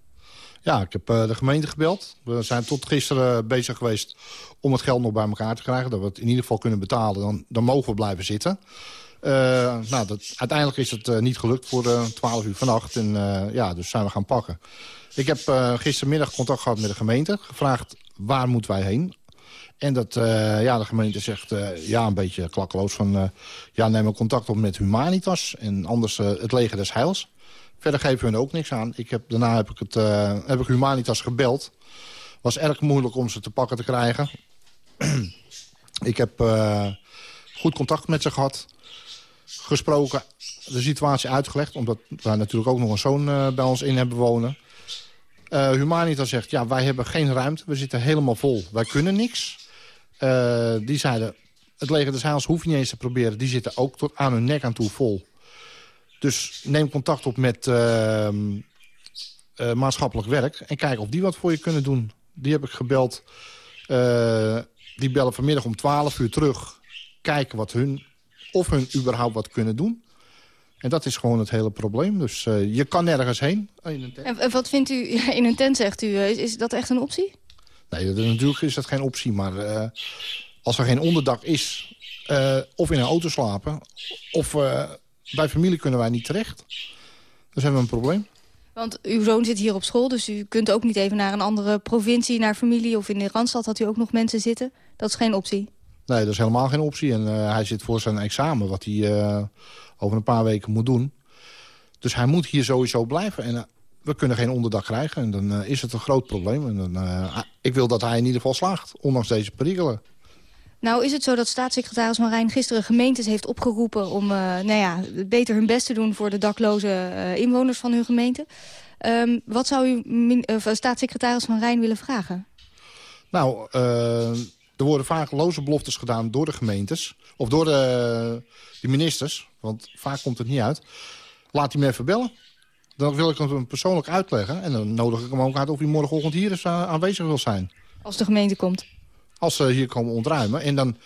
Ja, ik heb de gemeente gebeld. We zijn tot gisteren bezig geweest om het geld nog bij elkaar te krijgen. Dat we het in ieder geval kunnen betalen. Dan, dan mogen we blijven zitten. Uh, nou, dat, uiteindelijk is het niet gelukt voor uh, 12 uur vannacht. En ja, dus zijn we gaan pakken. Ik heb gistermiddag contact gehad met de gemeente. Gevraagd waar moeten wij heen. En dat, ja, de gemeente zegt ja, een beetje klakkeloos van... ja, neem een contact op met Humanitas en anders het leger des heils. Verder geven we hun ook niks aan. Ik heb, daarna heb ik, het, uh, heb ik Humanitas gebeld. was erg moeilijk om ze te pakken te krijgen. ik heb uh, goed contact met ze gehad. Gesproken, de situatie uitgelegd. Omdat wij natuurlijk ook nog een zoon uh, bij ons in hebben wonen. Humanitas zegt, ja, wij hebben geen ruimte. We zitten helemaal vol. Wij kunnen niks. Die zeiden, het leger des hoef je niet eens te proberen. Die zitten ook tot aan hun nek aan toe vol. Dus neem contact op met uh, maatschappelijk werk... en kijk of die wat voor je kunnen doen. Die heb ik gebeld. die bellen vanmiddag om 12 uur terug. Kijken wat hun, of hun überhaupt wat kunnen doen. En dat is gewoon het hele probleem. Dus uh, je kan nergens heen. In een tent. En wat vindt u in een tent, zegt u? Is, is dat echt een optie? Nee, dat, natuurlijk is dat geen optie. Maar uh, als er geen onderdak is, uh, of in een auto slapen... of bij familie kunnen wij niet terecht. Dus hebben we een probleem. Want uw zoon zit hier op school, dus u kunt ook niet even naar een andere provincie, naar familie... of in de Randstad had u ook nog mensen zitten. Dat is geen optie? Nee, dat is helemaal geen optie. En hij zit voor zijn examen, wat hij over een paar weken moet doen. Dus hij moet hier sowieso blijven. En uh, we kunnen geen onderdak krijgen. En dan is het een groot probleem. En dan, ik wil dat hij in ieder geval slaagt, ondanks deze perikelen. Nou is het zo dat staatssecretaris Marijn gisteren gemeentes heeft opgeroepen... om nou ja, beter hun best te doen voor de dakloze inwoners van hun gemeente. Um, wat zou u staatssecretaris Marijn willen vragen? Nou, er worden vaak loze beloftes gedaan door de gemeentes. Of door de, de ministers. Want vaak komt het niet uit. Laat hij me even bellen. Dan wil ik hem persoonlijk uitleggen. En dan nodig ik hem ook uit of hij morgenochtend hier eh, aanwezig wil zijn. Als de gemeente komt? Als ze hier komen ontruimen. En dan,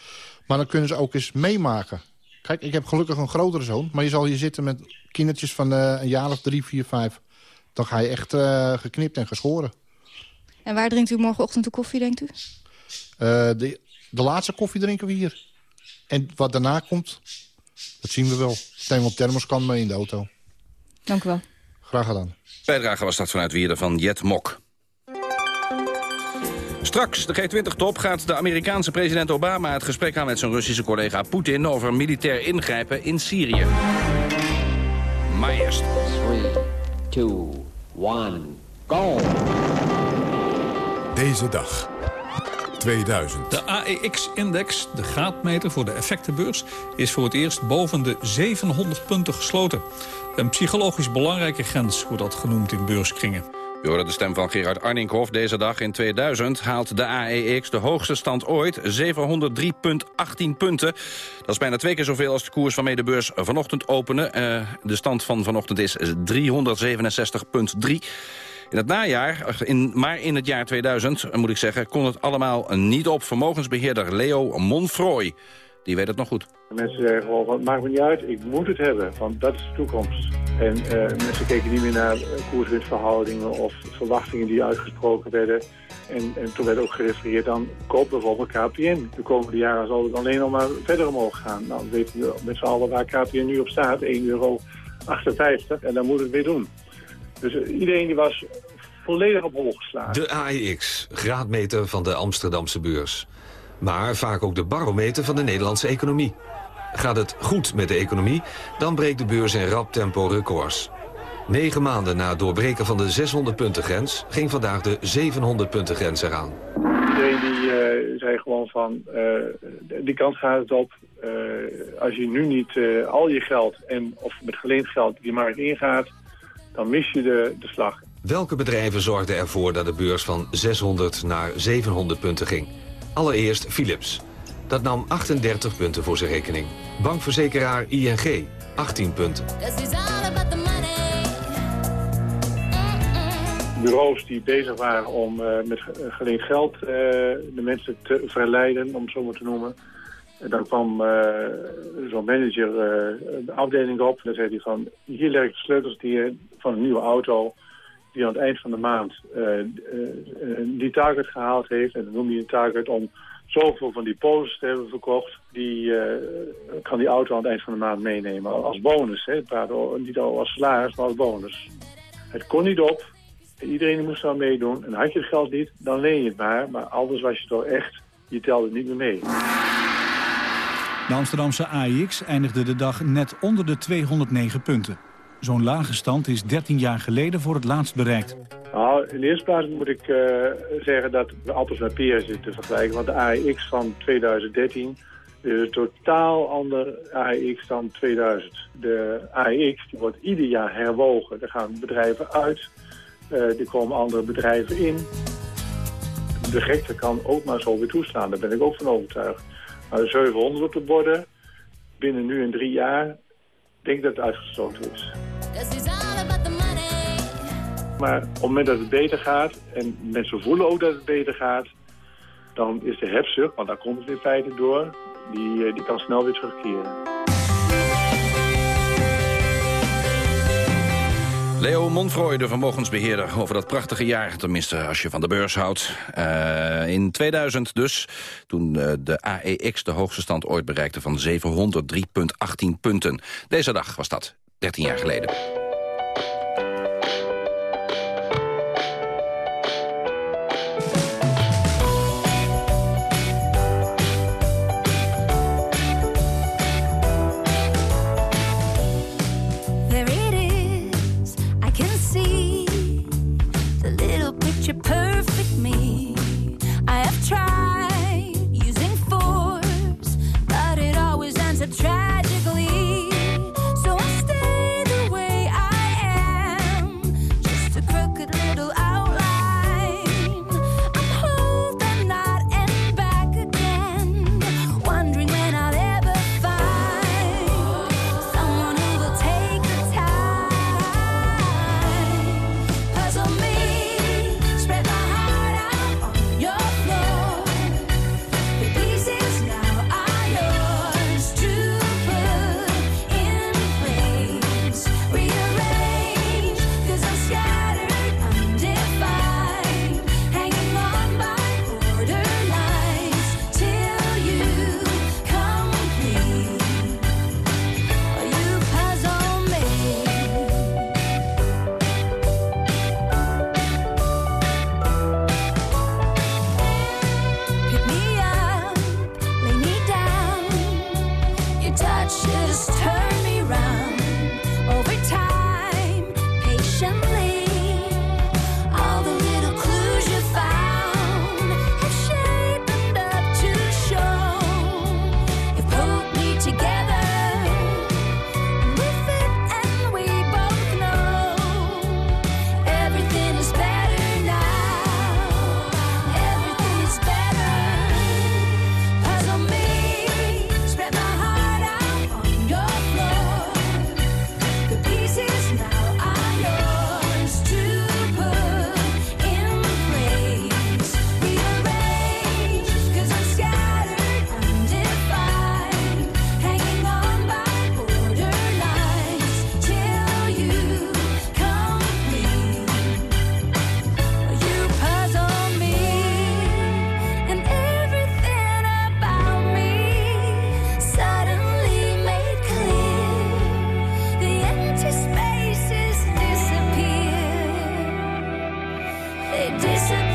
maar dan kunnen ze ook eens meemaken. Kijk, ik heb gelukkig een grotere zoon. Maar je zal hier zitten met kindertjes van uh, een jaar of drie, vier, vijf. Dan ga je echt uh, geknipt en geschoren. En waar drinkt u morgenochtend de koffie, denkt u? de, de laatste koffie drinken we hier. En wat daarna komt, dat zien we wel. Neem wel thermos kan mee in de auto. Dank u wel. Graag gedaan. Bijdrage was dat vanuit Wierden van Jet Mok. Straks, de G20-top, gaat de Amerikaanse president Obama... het gesprek aan met zijn Russische collega Poetin... over militair ingrijpen in Syrië. Maar eerst... 3, 2, 1, go! Deze dag, 2000. De AEX-index, de graadmeter voor de effectenbeurs... is voor het eerst boven de 700 punten gesloten. Een psychologisch belangrijke grens wordt dat genoemd in beurskringen. U de stem van Gerard Arninkhoff. Deze dag in 2000 haalt de AEX de hoogste stand ooit, 703,18 punten. Dat is bijna twee keer zoveel als de koers waarmee de beurs vanochtend openen. Uh, de stand van vanochtend is 367,3. In het najaar, in, maar in het jaar 2000, moet ik zeggen, kon het allemaal niet op. Vermogensbeheerder Leo Monfroy, die weet het nog goed. Mensen zeggen gewoon, het maakt me niet uit, ik moet het hebben, want dat is de toekomst. En uh, mensen keken niet meer naar koerswinstverhoudingen of verwachtingen die uitgesproken werden. En, en toen werd ook gerefereerd aan koop bijvoorbeeld KPN. De komende jaren zal het alleen nog maar verder omhoog gaan. Nou, we weten met z'n allen waar KPN nu op staat, 1,58 euro. En dan moet het weer doen. Dus eh, iedereen die was volledig op hol geslagen. De AEX, graadmeter van de Amsterdamse beurs. Maar vaak ook de barometer van de Nederlandse economie. Gaat het goed met de economie, dan breekt de beurs in rap tempo records. Negen maanden na het doorbreken van de 600-punten-grens... ging vandaag de 700-punten-grens eraan. Iedereen die uh, zei gewoon van, uh, die kant gaat het op. Uh, als je nu niet al je geld en of met geleend geld die markt ingaat dan mis je de, de slag. Welke bedrijven zorgden ervoor dat de beurs van 600 naar 700 punten ging? Allereerst Philips. Dat nam 38 punten voor zijn rekening. Bankverzekeraar ING, 18 punten. Bureaus die bezig waren om uh, met geleend geld uh, de mensen te verleiden, om het zo maar te noemen. En dan kwam uh, zo'n manager uh, de afdeling op. En dan zei hij van, hier leg ik de sleutels die, van een nieuwe auto... die aan het eind van de maand uh, die target gehaald heeft. En dan noem je een target om zoveel van die poles te hebben verkocht. Die kan die auto aan het eind van de maand meenemen als bonus. Hè. Niet als salaris, maar als bonus. Het kon niet op. Iedereen moest daar meedoen. En had je het geld niet, dan leen je het maar. Maar anders was je toch echt, je telde niet meer mee. De Amsterdamse AIX eindigde de dag net onder de 209 punten. Zo'n lage stand is 13 jaar geleden voor het laatst bereikt. Nou, in de eerste plaats moet ik uh, zeggen dat we appels met peren zitten te vergelijken. Want de AIX van 2013 Dit is een totaal ander AEX dan 2000. De AEX die wordt ieder jaar herwogen. Er gaan bedrijven uit, uh, er komen andere bedrijven in. De gekte kan ook maar zo weer toestaan, daar ben ik ook van overtuigd. Maar de 700 op de borden, binnen nu en drie jaar, denk dat het uitgestoten is. Maar op het moment dat het beter gaat, en mensen voelen ook dat het beter gaat... dan is de hebzucht, want daar komt het in feite door, die, eh, die kan snel weer terugkeren. Leo Monfroy, de vermogensbeheerder, over dat prachtige jaar. Tenminste, als je van de beurs houdt. Uh, in 2000 dus, toen uh, de AEX de hoogste stand ooit bereikte van 703,18 punten. Deze dag was dat, 13 jaar geleden. disappear.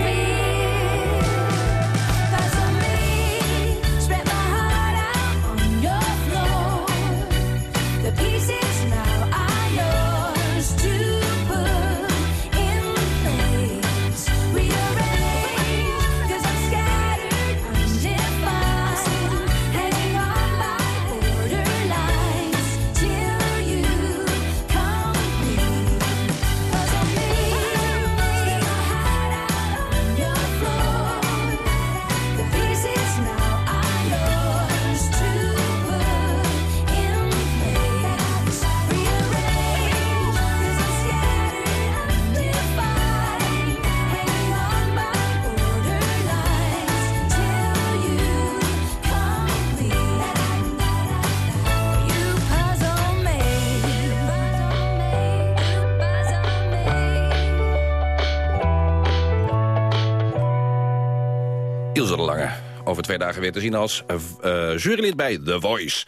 Dagen weer te zien als uh, jurylid bij The Voice.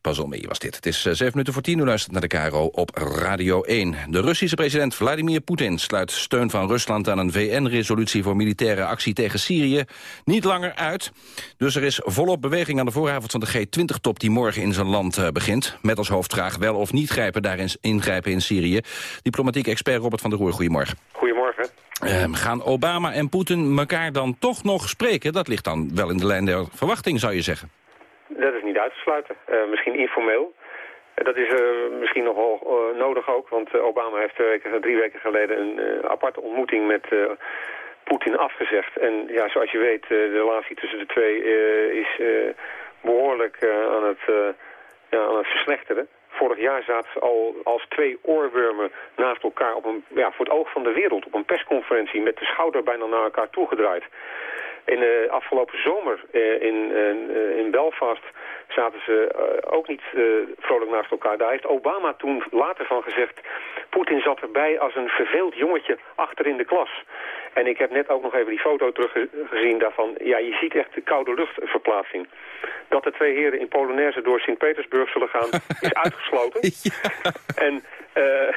Pas op mee was dit. Het is uh, zeven minuten voor tien. U luistert naar de KRO op Radio 1. De Russische president Vladimir Poetin sluit steun van Rusland... aan een VN-resolutie voor militaire actie tegen Syrië niet langer uit. Dus er is volop beweging aan de vooravond van de G20-top... die morgen in zijn land begint. Met als hoofdvraag wel of niet grijpen daarin ingrijpen in Syrië. Diplomatiek expert Robert van der Roer, goedemorgen. Goedemorgen. Uh, gaan Obama en Poetin elkaar dan toch nog spreken? Dat ligt dan wel in de lijn der verwachting, zou je zeggen. Dat is niet uit te sluiten. misschien informeel. Dat is misschien nog wel nodig ook, want Obama heeft drie weken geleden een aparte ontmoeting met Poetin afgezegd. En ja, zoals je weet, de relatie tussen de twee is behoorlijk aan, het, ja, aan het verslechteren. Vorig jaar zaten ze al als twee oorwormen naast elkaar op een, ja, voor het oog van de wereld op een persconferentie met de schouder bijna naar elkaar toegedraaid. In de afgelopen zomer uh, in, uh, in Belfast zaten ze uh, ook niet vrolijk naast elkaar. Daar heeft Obama toen later van gezegd... Poetin zat erbij als een verveeld jongetje achter in de klas. En ik heb net ook nog even die foto teruggezien daarvan. Ja, je ziet echt de koude luchtverplaatsing. Dat de twee heren in Polonaise door Sint-Petersburg zullen gaan, is uitgesloten. En uh,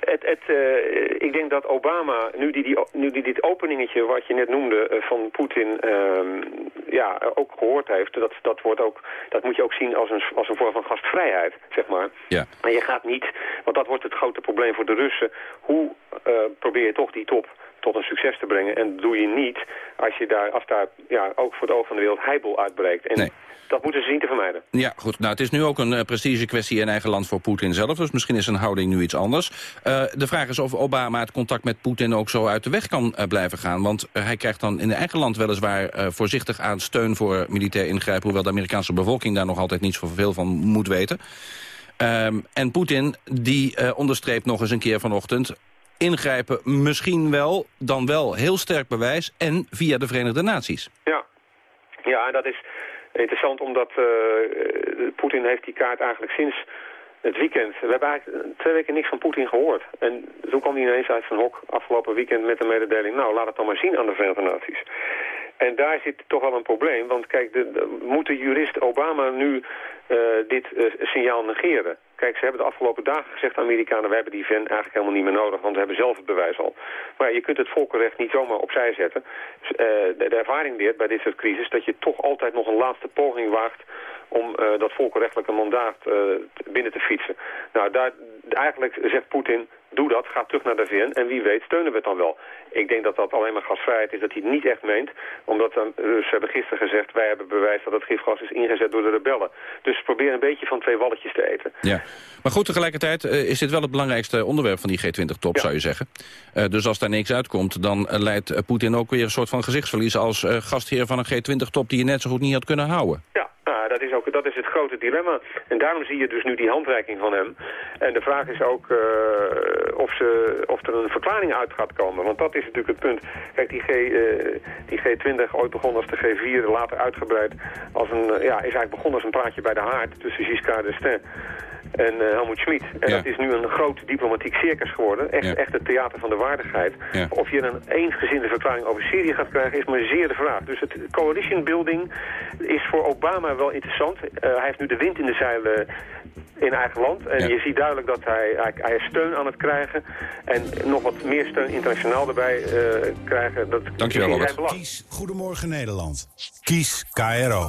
het, het, uh, ik denk dat Obama, nu die, die, nu die dit openingetje wat je net noemde uh, van Poetin uh, ja, ook gehoord heeft, dat, dat, wordt ook, dat moet je ook zien als een, als een vorm van gastvrijheid, zeg maar. Ja. En je gaat niet, want dat wordt het grote probleem voor de Russen, hoe probeer je toch die top tot een succes te brengen. En dat doe je niet als, je daar, als daar ja, ook voor het oog van de wereld heibel uitbreekt. En nee. Dat moeten ze zien te vermijden. Ja, goed. Nou, het is nu ook een uh, prestige kwestie in eigen land voor Poetin zelf. Dus misschien is zijn houding nu iets anders. Uh, de vraag is of Obama het contact met Poetin ook zo uit de weg kan uh, blijven gaan. Want hij krijgt dan in eigen land weliswaar voorzichtig aan steun voor militair ingrijpen. Hoewel de Amerikaanse bevolking daar nog altijd niet zoveel van moet weten. Um, en Poetin die onderstreept nog eens een keer vanochtend ingrijpen misschien wel, dan wel heel sterk bewijs... en via de Verenigde Naties. Ja, ja en dat is interessant omdat uh, Poetin heeft die kaart eigenlijk sinds het weekend... We hebben eigenlijk twee weken niks van Poetin gehoord. En toen kwam hij ineens uit zijn hok afgelopen weekend met de mededeling... nou, laat het dan maar zien aan de Verenigde Naties. En daar zit toch wel een probleem. Want kijk, de, moet de jurist Obama nu uh, dit uh, signaal negeren? Kijk, ze hebben de afgelopen dagen gezegd, de Amerikanen... wij hebben die VN eigenlijk helemaal niet meer nodig, want we hebben zelf het bewijs al. Maar je kunt het volkenrecht niet zomaar opzij zetten. Uh, de, ervaring leert bij dit soort crisis... dat je toch altijd nog een laatste poging waagt om uh, dat volkenrechtelijke mandaat uh, binnen te fietsen. Nou, daar, eigenlijk zegt Poetin, doe dat, ga terug naar de VN en wie weet steunen we het dan wel. Ik denk dat dat alleen maar gasvrijheid is, dat hij het niet echt meent. Omdat dan, dus ze hebben gisteren gezegd, wij hebben bewijs dat het gifgas is ingezet door de rebellen. Dus probeer een beetje van twee walletjes te eten. Ja, maar goed, tegelijkertijd uh, is dit wel het belangrijkste onderwerp van die G20-top, ja. zou je zeggen. Uh, dus als daar niks uitkomt, dan leidt Poetin ook weer een soort van gezichtsverlies als gastheer van een G20-top die je net zo goed niet had kunnen houden. Ja, dat is, ook, dat is het grote dilemma. En daarom zie je dus nu die handreiking van hem. En de vraag is ook uh, of, ze, of er een verklaring uit gaat komen. Want dat is natuurlijk het punt. Kijk, die, G, uh, die G20, ooit begonnen als de G4, later uitgebreid als een, ja, is eigenlijk begonnen als een praatje bij de haard tussen Giscard d'Estaing en uh, Helmut Schmid. En Ja. dat is nu een groot diplomatiek circus geworden. Echt, Ja. echt het theater van de waardigheid. Ja. Of je een eensgezinde verklaring over Syrië gaat krijgen, is maar zeer de vraag. Dus het coalition building is voor Obama wel interessant. Uh, hij heeft nu de wind in de zeilen in eigen land. En Ja. je ziet duidelijk dat hij, hij, hij is steun aan het krijgen. En nog wat meer steun internationaal erbij eh, krijgen. Dat Dankjewel, Robert. belang. Kies Goedemorgen Nederland. Kies KRO.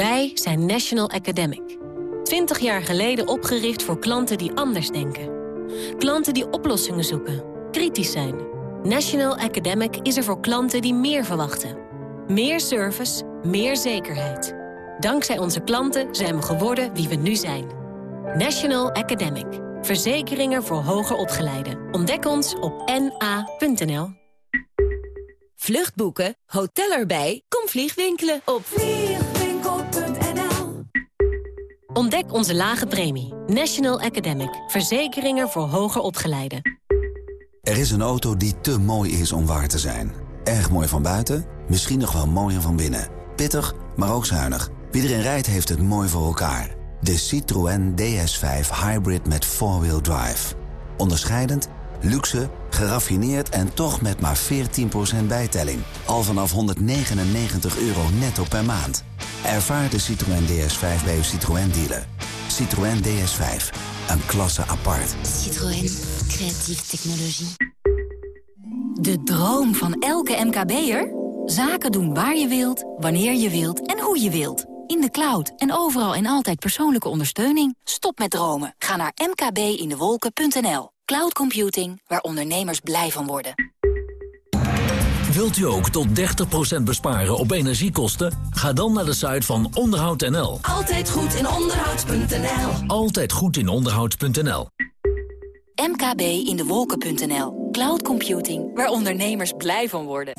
Wij zijn National Academic. 20 jaar geleden opgericht voor klanten die anders denken. Klanten die oplossingen zoeken, kritisch zijn. National Academic is er voor klanten die meer verwachten. Meer service, meer zekerheid. Dankzij onze klanten zijn we geworden wie we nu zijn. National Academic. Verzekeringen voor hoger opgeleiden. Ontdek ons op na.nl. Vluchtboeken, hotel erbij, kom vliegwinkelen op Ontdek onze lage premie. National Academic. Verzekeringen voor hoger opgeleiden. Er is een auto die te mooi is om waar te zijn. Erg mooi van buiten, misschien nog wel mooier van binnen. Pittig, maar ook zuinig. Wie erin rijdt heeft het mooi voor elkaar. De Citroën DS5 Hybrid met 4-wheel drive. Onderscheidend, luxe Geraffineerd en toch met maar 14% bijtelling. Al vanaf 199 euro netto per maand. Ervaar de Citroën DS5 bij uw Citroën dealer. Citroën DS5. Een klasse apart. Citroën. Creatieve technologie. De droom van elke MKB'er? Zaken doen waar je wilt, wanneer je wilt en hoe je wilt. In de cloud en overal en altijd persoonlijke ondersteuning. Stop met dromen. Ga naar mkbindewolken.nl. Cloud computing, waar ondernemers blij van worden. Wilt u ook tot 30% besparen op energiekosten? Ga dan naar de site van onderhoud.nl. Altijd goed in onderhoud.nl. Altijd goed in onderhoud.nl. mkbindewolken.nl. Cloud computing, waar ondernemers blij van worden.